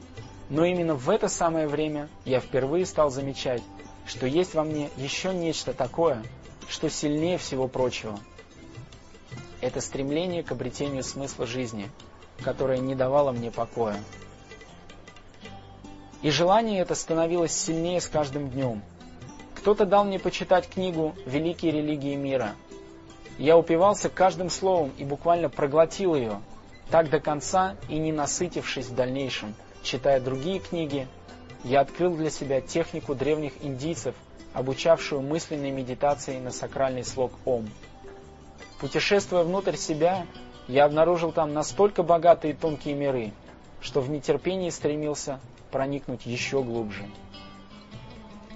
Но именно в это самое время я впервые стал замечать, что есть во мне еще нечто такое, что сильнее всего прочего – это стремление к обретению смысла жизни, которое не давало мне покоя. И желание это становилось сильнее с каждым днем. Кто-то дал мне почитать книгу «Великие религии мира». Я упивался каждым словом и буквально проглотил ее, так до конца и не насытившись в дальнейшем. Читая другие книги, я открыл для себя технику древних индийцев, обучавшую мысленной медитации на сакральный слог «Ом». Путешествуя внутрь себя, я обнаружил там настолько богатые и тонкие миры, что в нетерпении стремился проникнуть еще глубже.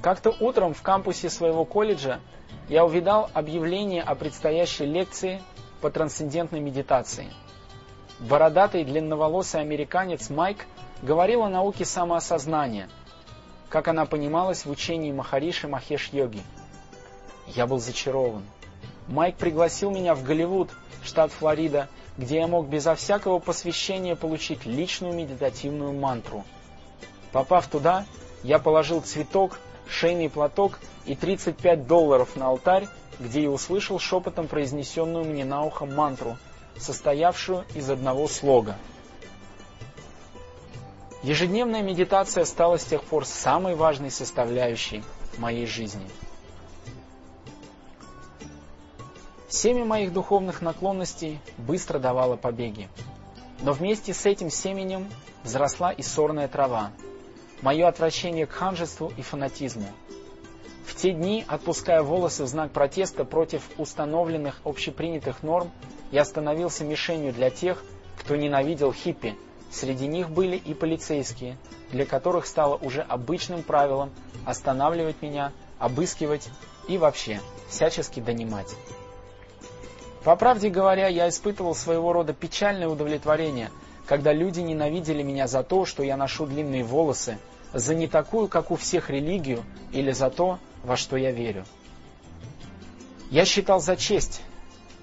Как-то утром в кампусе своего колледжа я увидал объявление о предстоящей лекции по трансцендентной медитации. Бородатый длинноволосый американец Майк говорил о науке самоосознания, как она понималась в учении Махариши Махеш-йоги. Я был зачарован – Майк пригласил меня в Голливуд, штат Флорида, где я мог безо всякого посвящения получить личную медитативную мантру. Попав туда, я положил цветок, шейный платок и 35 долларов на алтарь, где и услышал шепотом произнесенную мне на ухо мантру, состоявшую из одного слога. Ежедневная медитация стала с тех пор самой важной составляющей моей жизни – Семя моих духовных наклонностей быстро давало побеги. Но вместе с этим семенем взросла и сорная трава, мое отвращение к ханжеству и фанатизму. В те дни, отпуская волосы в знак протеста против установленных общепринятых норм, я становился мишенью для тех, кто ненавидел хиппи. Среди них были и полицейские, для которых стало уже обычным правилом останавливать меня, обыскивать и вообще всячески донимать. По правде говоря, я испытывал своего рода печальное удовлетворение, когда люди ненавидели меня за то, что я ношу длинные волосы, за не такую, как у всех религию, или за то, во что я верю. Я считал за честь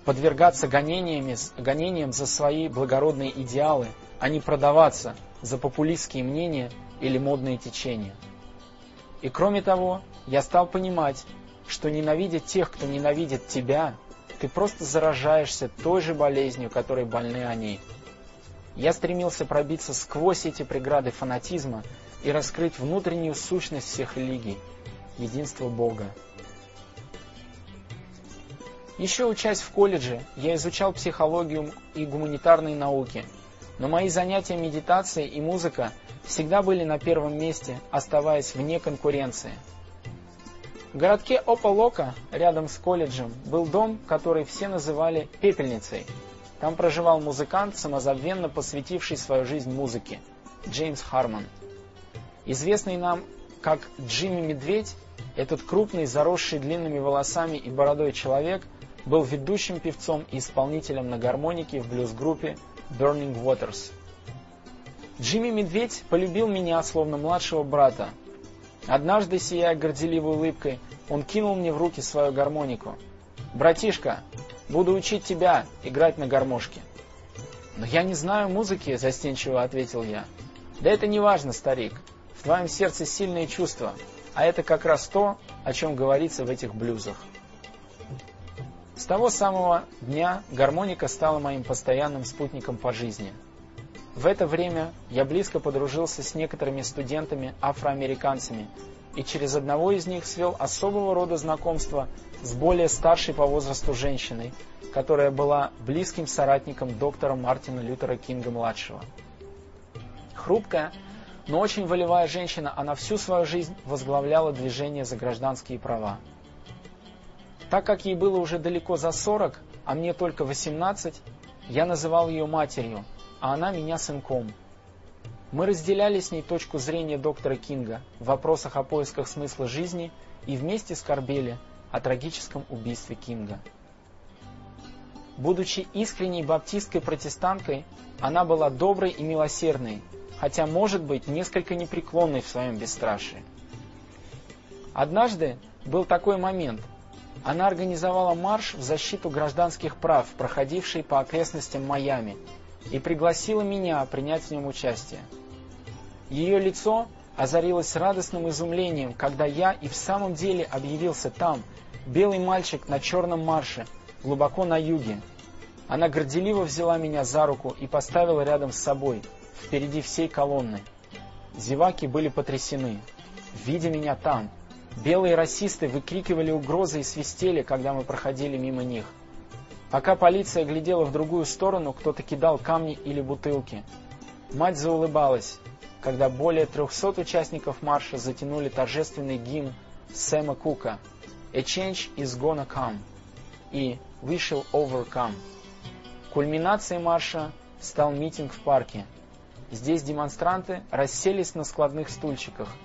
подвергаться гонениями, гонениям за свои благородные идеалы, а не продаваться за популистские мнения или модные течения. И кроме того, я стал понимать, что ненавидя тех, кто ненавидит тебя, ты просто заражаешься той же болезнью, которой больны они. Я стремился пробиться сквозь эти преграды фанатизма и раскрыть внутреннюю сущность всех религий – единство Бога. Еще учась в колледже, я изучал психологию и гуманитарные науки, но мои занятия медитацией и музыка всегда были на первом месте, оставаясь вне конкуренции. В городке Ополока, рядом с колледжем, был дом, который все называли «пепельницей». Там проживал музыкант, самозабвенно посвятивший свою жизнь музыке – Джеймс Хармон. Известный нам как Джимми Медведь, этот крупный, заросший длинными волосами и бородой человек – был ведущим певцом и исполнителем на гармонике в блюз-группе Burning Waters. Джимми Медведь полюбил меня словно младшего брата. Однажды, сияя горделивой улыбкой, он кинул мне в руки свою гармонику. «Братишка, буду учить тебя играть на гармошке». «Но я не знаю музыки», — застенчиво ответил я. «Да это не важно, старик. В твоем сердце сильные чувства, а это как раз то, о чем говорится в этих блюзах». С того самого дня гармоника стала моим постоянным спутником по жизни. В это время я близко подружился с некоторыми студентами-афроамериканцами и через одного из них свел особого рода знакомство с более старшей по возрасту женщиной, которая была близким соратником доктора Мартина Лютера Кинга-младшего. Хрупкая, но очень волевая женщина, она всю свою жизнь возглавляла движение за гражданские права. Так как ей было уже далеко за 40, а мне только 18, я называл ее матерью, а она меня сынком. Мы разделяли с ней точку зрения доктора Кинга в вопросах о поисках смысла жизни и вместе скорбели о трагическом убийстве Кинга. Будучи искренней баптистской протестанткой, она была доброй и милосердной, хотя, может быть, несколько непреклонной в своем бесстрашии. Однажды был такой момент – она организовала марш в защиту гражданских прав, проходивший по окрестностям Майами, и пригласила меня принять в нем участие. Ее лицо озарилось радостным изумлением, когда я и в самом деле объявился там, белый мальчик на черном марше, глубоко на юге. Она горделиво взяла меня за руку и поставила рядом с собой, впереди всей колонны. Зеваки были потрясены, видя меня там, Белые расисты выкрикивали угрозы и свистели, когда мы проходили мимо них. Пока полиция глядела в другую сторону, кто-то кидал камни или бутылки. Мать заулыбалась, когда более 300 участников марша затянули торжественный гимн Сэма Кука «A change is gonna come» и «We shall overcome». Кульминацией марша стал митинг в парке. Здесь демонстранты расселись на складных стульчиках –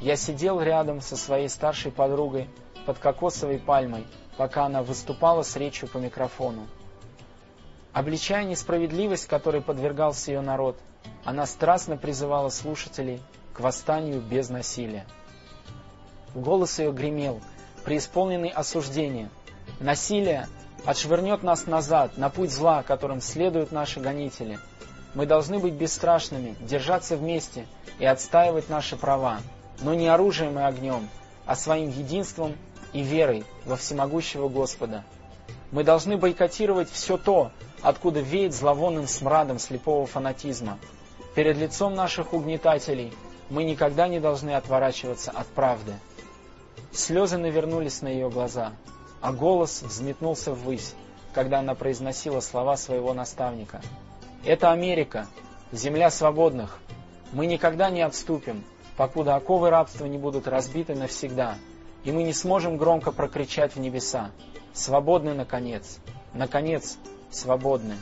я сидел рядом со своей старшей подругой под кокосовой пальмой, пока она выступала с речью по микрофону. Обличая несправедливость, которой подвергался ее народ, она страстно призывала слушателей к восстанию без насилия. Голос ее гремел, преисполненный осуждения. Насилие отшвырнет нас назад, на путь зла, которым следуют наши гонители. Мы должны быть бесстрашными, держаться вместе и отстаивать наши права но не оружием и огнем, а своим единством и верой во всемогущего Господа. Мы должны бойкотировать все то, откуда веет зловонным смрадом слепого фанатизма. Перед лицом наших угнетателей мы никогда не должны отворачиваться от правды. Слезы навернулись на ее глаза, а голос взметнулся ввысь, когда она произносила слова своего наставника. «Это Америка, земля свободных. Мы никогда не отступим, покуда оковы рабства не будут разбиты навсегда, и мы не сможем громко прокричать в небеса «Свободны, наконец! Наконец, свободны!»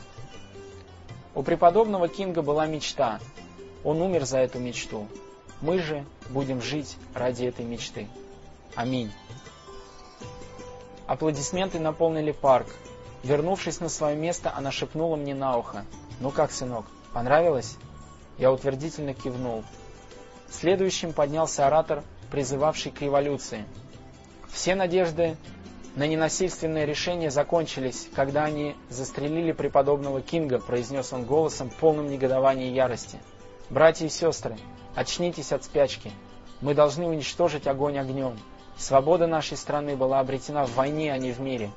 У преподобного Кинга была мечта. Он умер за эту мечту. Мы же будем жить ради этой мечты. Аминь. Аплодисменты наполнили парк. Вернувшись на свое место, она шепнула мне на ухо. «Ну как, сынок, понравилось?» Я утвердительно кивнул. Следующим поднялся оратор, призывавший к революции. Все надежды на ненасильственное решение закончились, когда они застрелили преподобного Кинга, произнес он голосом, полным негодования и ярости. Братья и сестры, очнитесь от спячки. Мы должны уничтожить огонь огнем. Свобода нашей страны была обретена в войне, а не в мире.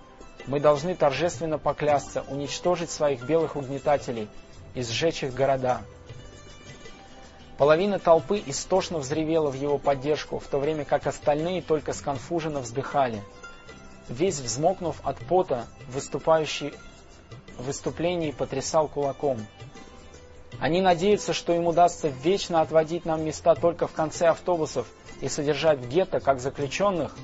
Мы должны торжественно поклясться, уничтожить своих белых угнетателей и сжечь их города. Половина толпы истошно взревела в его поддержку, в то время как остальные только сконфуженно вздыхали. Весь взмокнув от пота, выступающий в выступлении потрясал кулаком. Они надеются, что им удастся вечно отводить нам места только в конце автобусов и содержать в гетто, как заключенных.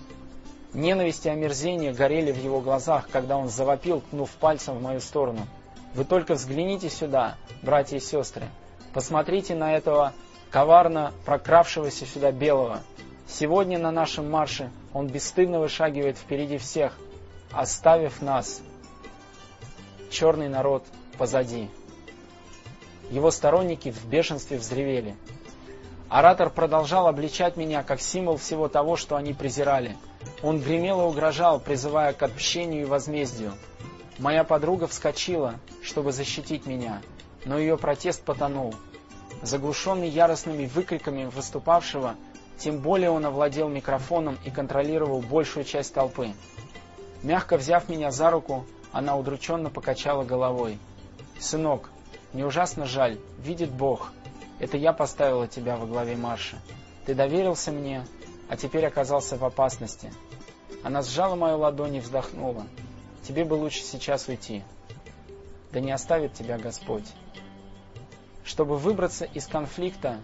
Ненависть и омерзение горели в его глазах, когда он завопил, ткнув пальцем в мою сторону. Вы только взгляните сюда, братья и сестры. Посмотрите на этого коварно прокравшегося сюда белого. Сегодня на нашем марше он бесстыдно вышагивает впереди всех, оставив нас, черный народ, позади. Его сторонники в бешенстве взревели. Оратор продолжал обличать меня как символ всего того, что они презирали. Он гремел и угрожал, призывая к отпщению и возмездию. Моя подруга вскочила, чтобы защитить меня, но ее протест потонул. Заглушенный яростными выкриками выступавшего, тем более он овладел микрофоном и контролировал большую часть толпы. Мягко взяв меня за руку, она удрученно покачала головой. «Сынок, мне ужасно жаль, видит Бог. Это я поставила тебя во главе марша. Ты доверился мне, а теперь оказался в опасности». Она сжала мою ладонь и вздохнула. «Тебе бы лучше сейчас уйти. Да не оставит тебя Господь». Чтобы выбраться из конфликта,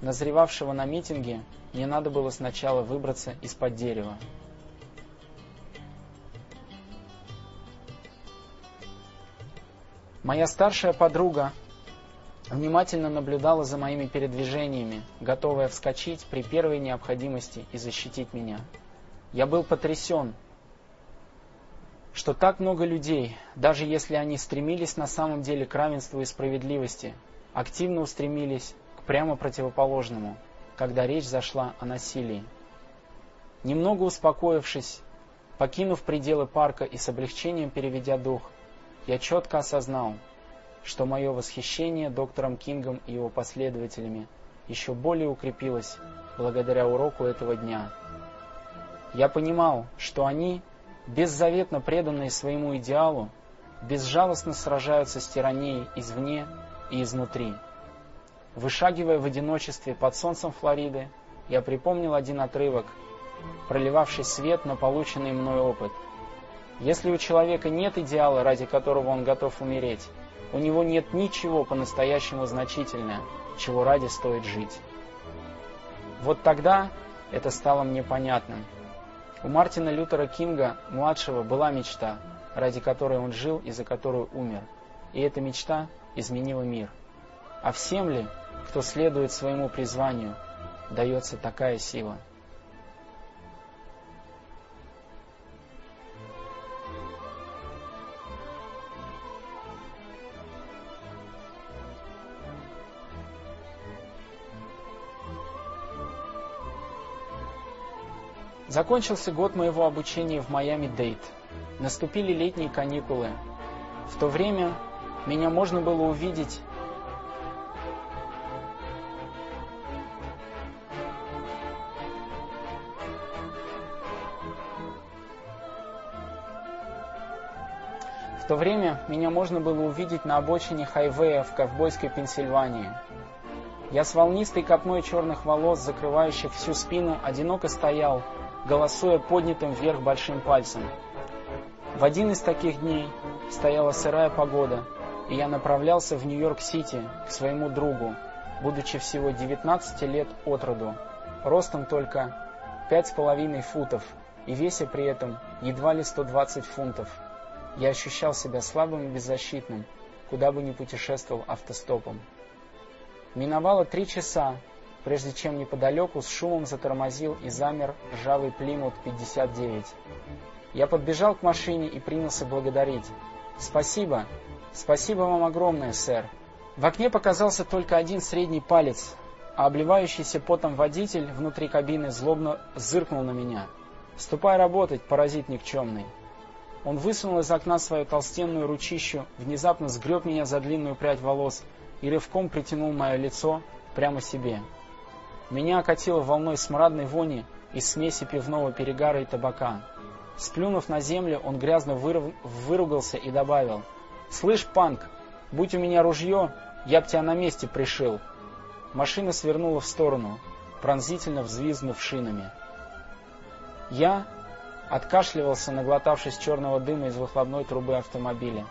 назревавшего на митинге, мне надо было сначала выбраться из-под дерева. Моя старшая подруга внимательно наблюдала за моими передвижениями, готовая вскочить при первой необходимости и защитить меня. Я был потрясен, что так много людей, даже если они стремились на самом деле к равенству и справедливости, активно устремились к прямо противоположному – когда речь зашла о насилии. Немного успокоившись, покинув пределы парка и с облегчением переведя дух, я четко осознал, что мое восхищение доктором Кингом и его последователями еще более укрепилось благодаря уроку этого дня. Я понимал, что они, беззаветно преданные своему идеалу, безжалостно сражаются с тиранией извне и изнутри. Вышагивая в одиночестве под солнцем Флориды, я припомнил один отрывок, проливавший свет на полученный мной опыт. Если у человека нет идеала, ради которого он готов умереть, у него нет ничего по-настоящему значительного, чего ради стоит жить. Вот тогда это стало мне понятным. У Мартина Лютера Кинга, младшего, была мечта, ради которой он жил и за которую умер. И эта мечта изменила мир. А всем ли кто следует своему призванию, дается такая сила. Закончился год моего обучения в Майами-Дейт. Наступили летние каникулы. В то время меня можно было увидеть В то время меня можно было увидеть на обочине хайвея в ковбойской Пенсильвании. Я с волнистой копной черных волос, закрывающих всю спину, одиноко стоял, голосуя поднятым вверх большим пальцем. В один из таких дней стояла сырая погода, и я направлялся в Нью-Йорк-Сити к своему другу, будучи всего 19 лет от роду, ростом только 5,5 футов и веся при этом едва ли 120 фунтов. Я ощущал себя слабым и беззащитным, куда бы ни путешествовал автостопом. Миновало три часа, прежде чем неподалеку с шумом затормозил и замер ржавый Плимут 59. Я подбежал к машине и принялся благодарить. «Спасибо! Спасибо вам огромное, сэр!» В окне показался только один средний палец, а обливающийся потом водитель внутри кабины злобно зыркнул на меня. «Ступай работать, паразит никчемный!» Он высунул из окна свою толстенную ручищу, внезапно сгреб меня за длинную прядь волос и рывком притянул мое лицо прямо себе. Меня окатило волной смрадной вони из смеси пивного перегара и табака. Сплюнув на землю, он грязно вырв... выругался и добавил. «Слышь, панк, будь у меня ружье, я б тебя на месте пришил». Машина свернула в сторону, пронзительно взвизгнув шинами. Я откашливался, наглотавшись черного дыма из выхлопной трубы автомобиля.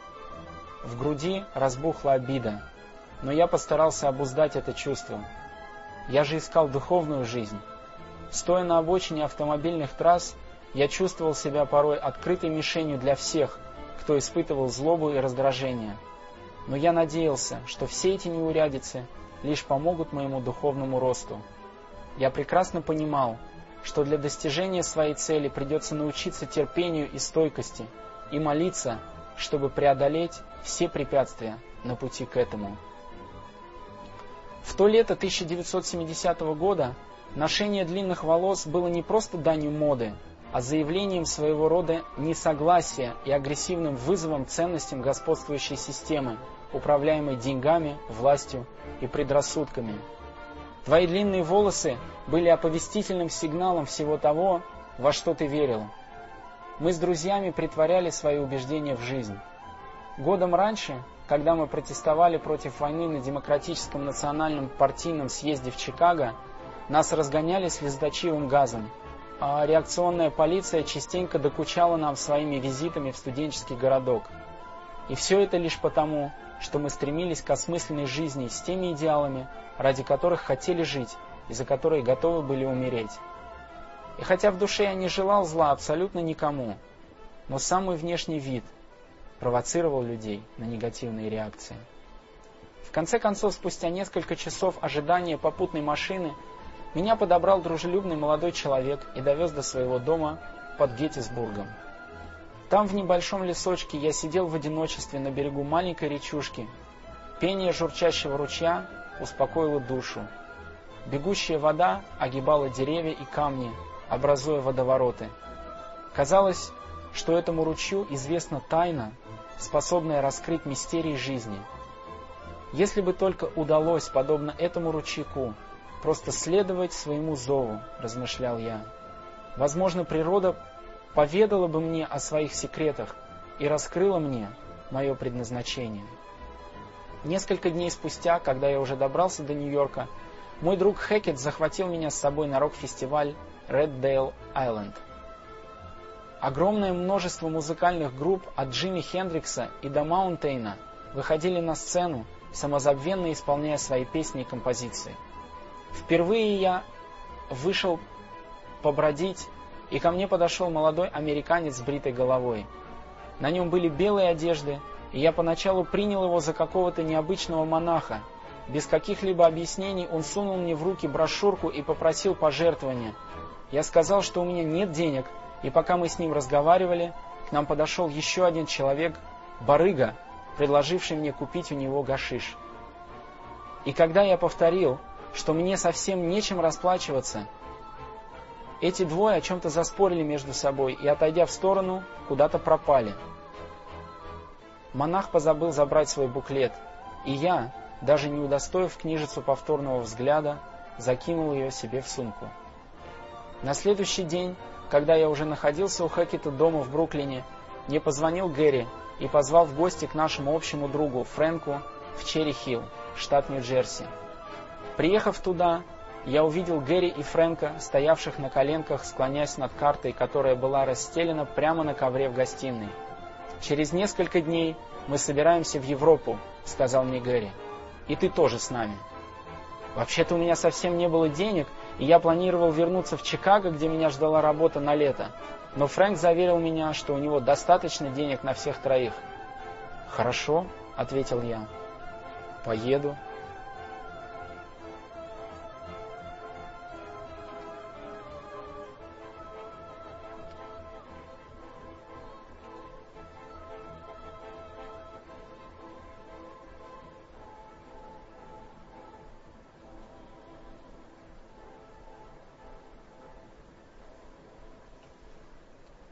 В груди разбухла обида, но я постарался обуздать это чувство. Я же искал духовную жизнь. Стоя на обочине автомобильных трасс, я чувствовал себя порой открытой мишенью для всех, кто испытывал злобу и раздражение. Но я надеялся, что все эти неурядицы лишь помогут моему духовному росту. Я прекрасно понимал, что для достижения своей цели придется научиться терпению и стойкости и молиться, чтобы преодолеть все препятствия на пути к этому. В то лето 1970 года ношение длинных волос было не просто данью моды, а заявлением своего рода несогласия и агрессивным вызовом ценностям господствующей системы, управляемой деньгами, властью и предрассудками. Твои длинные волосы были оповестительным сигналом всего того, во что ты верил. Мы с друзьями притворяли свои убеждения в жизнь. Годом раньше, когда мы протестовали против войны на Демократическом национальном партийном съезде в Чикаго, нас разгоняли слезоточивым газом – а реакционная полиция частенько докучала нам своими визитами в студенческий городок. И все это лишь потому, что мы стремились к осмысленной жизни с теми идеалами, ради которых хотели жить и за которые готовы были умереть. И хотя в душе я не желал зла абсолютно никому, но самый внешний вид провоцировал людей на негативные реакции. В конце концов, спустя несколько часов ожидания попутной машины, меня подобрал дружелюбный молодой человек и довез до своего дома под Геттисбургом. Там, в небольшом лесочке, я сидел в одиночестве на берегу маленькой речушки. Пение журчащего ручья успокоило душу. Бегущая вода огибала деревья и камни, образуя водовороты. Казалось, что этому ручью известна тайна, способная раскрыть мистерии жизни. Если бы только удалось, подобно этому ручейку, просто следовать своему зову, размышлял я. Возможно, природа поведала бы мне о своих секретах и раскрыла мне мое предназначение. Несколько дней спустя, когда я уже добрался до Нью-Йорка, мой друг Хэкет захватил меня с собой на рок-фестиваль Red Dale Island. Огромное множество музыкальных групп от Джимми Хендрикса и до Маунтейна выходили на сцену, самозабвенно исполняя свои песни и композиции. Впервые я вышел побродить, и ко мне подошел молодой американец с бритой головой. На нем были белые одежды, и я поначалу принял его за какого-то необычного монаха. Без каких-либо объяснений он сунул мне в руки брошюрку и попросил пожертвования. Я сказал, что у меня нет денег, и пока мы с ним разговаривали, к нам подошел еще один человек, барыга, предложивший мне купить у него гашиш. И когда я повторил, что мне совсем нечем расплачиваться. Эти двое о чем-то заспорили между собой и, отойдя в сторону, куда-то пропали. Монах позабыл забрать свой буклет, и я, даже не удостоив книжицу повторного взгляда, закинул ее себе в сумку. На следующий день, когда я уже находился у Хэкета дома в Бруклине, мне позвонил Гэри и позвал в гости к нашему общему другу Фрэнку в Черри-Хилл, штат Нью-Джерси. Приехав туда, я увидел Гэри и Фрэнка, стоявших на коленках, склоняясь над картой, которая была расстелена прямо на ковре в гостиной. «Через несколько дней мы собираемся в Европу», — сказал мне Гэри. «И ты тоже с нами». Вообще-то у меня совсем не было денег, и я планировал вернуться в Чикаго, где меня ждала работа на лето. Но Фрэнк заверил меня, что у него достаточно денег на всех троих. «Хорошо», — ответил я. «Поеду»,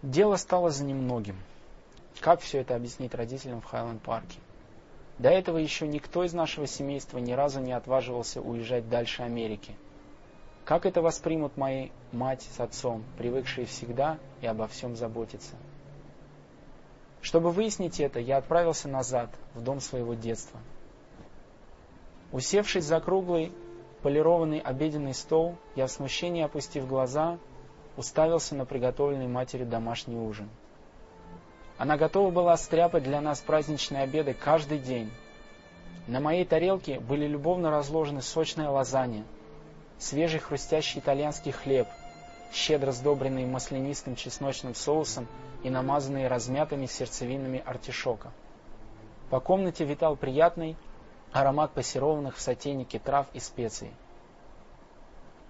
Дело стало за немногим. Как все это объяснить родителям в Хайленд-парке? До этого еще никто из нашего семейства ни разу не отваживался уезжать дальше Америки. Как это воспримут мои мать с отцом, привыкшие всегда и обо всем заботиться? Чтобы выяснить это, я отправился назад, в дом своего детства. Усевшись за круглый, полированный обеденный стол, я в смущении опустив глаза, уставился на приготовленный матерью домашний ужин. Она готова была стряпать для нас праздничные обеды каждый день. На моей тарелке были любовно разложены сочная лазанья, свежий хрустящий итальянский хлеб, щедро сдобренный маслянистым чесночным соусом и намазанные размятыми сердцевинами артишока. По комнате витал приятный аромат пассерованных в сотейнике трав и специй.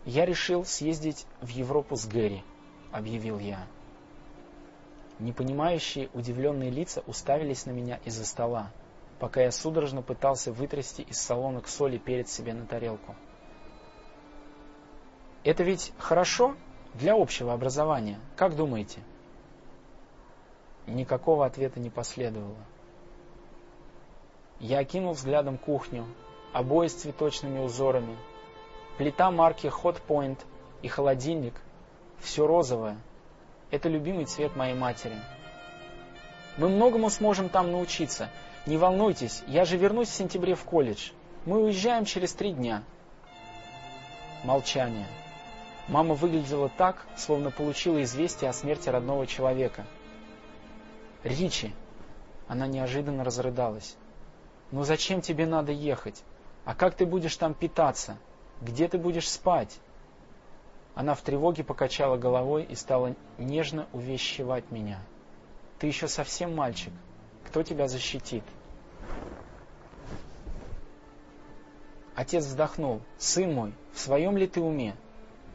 «Я решил съездить в Европу с Гэри», — объявил я. Непонимающие, удивленные лица уставились на меня из-за стола, пока я судорожно пытался вытрясти из солонок соли перед себе на тарелку. «Это ведь хорошо для общего образования, как думаете?» Никакого ответа не последовало. Я окинул взглядом кухню, обои с цветочными узорами, плита марки Hot Point и холодильник. Все розовое. Это любимый цвет моей матери. Мы многому сможем там научиться. Не волнуйтесь, я же вернусь в сентябре в колледж. Мы уезжаем через три дня. Молчание. Мама выглядела так, словно получила известие о смерти родного человека – Ричи!» Она неожиданно разрыдалась. «Ну зачем тебе надо ехать? А как ты будешь там питаться? Где ты будешь спать?» Она в тревоге покачала головой и стала нежно увещевать меня. «Ты еще совсем мальчик. Кто тебя защитит?» Отец вздохнул. «Сын мой, в своем ли ты уме?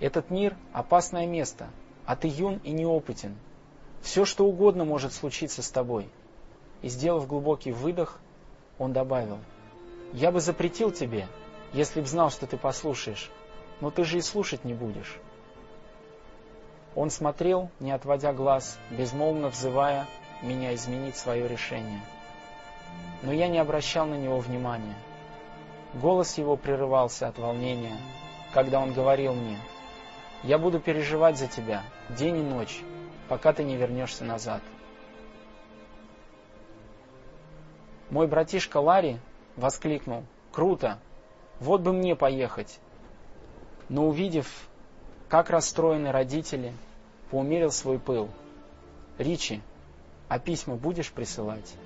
Этот мир — опасное место, а ты юн и неопытен. Все, что угодно может случиться с тобой. И сделав глубокий выдох, он добавил, «Я бы запретил тебе, если б знал, что ты послушаешь, но ты же и слушать не будешь». Он смотрел, не отводя глаз, безмолвно взывая меня изменить свое решение. Но я не обращал на него внимания. Голос его прерывался от волнения, когда он говорил мне, «Я буду переживать за тебя день и ночь, пока ты не вернешься назад. Мой братишка Ларри воскликнул, «Круто! Вот бы мне поехать!» Но увидев, как расстроены родители, поумерил свой пыл. «Ричи, а письма будешь присылать?»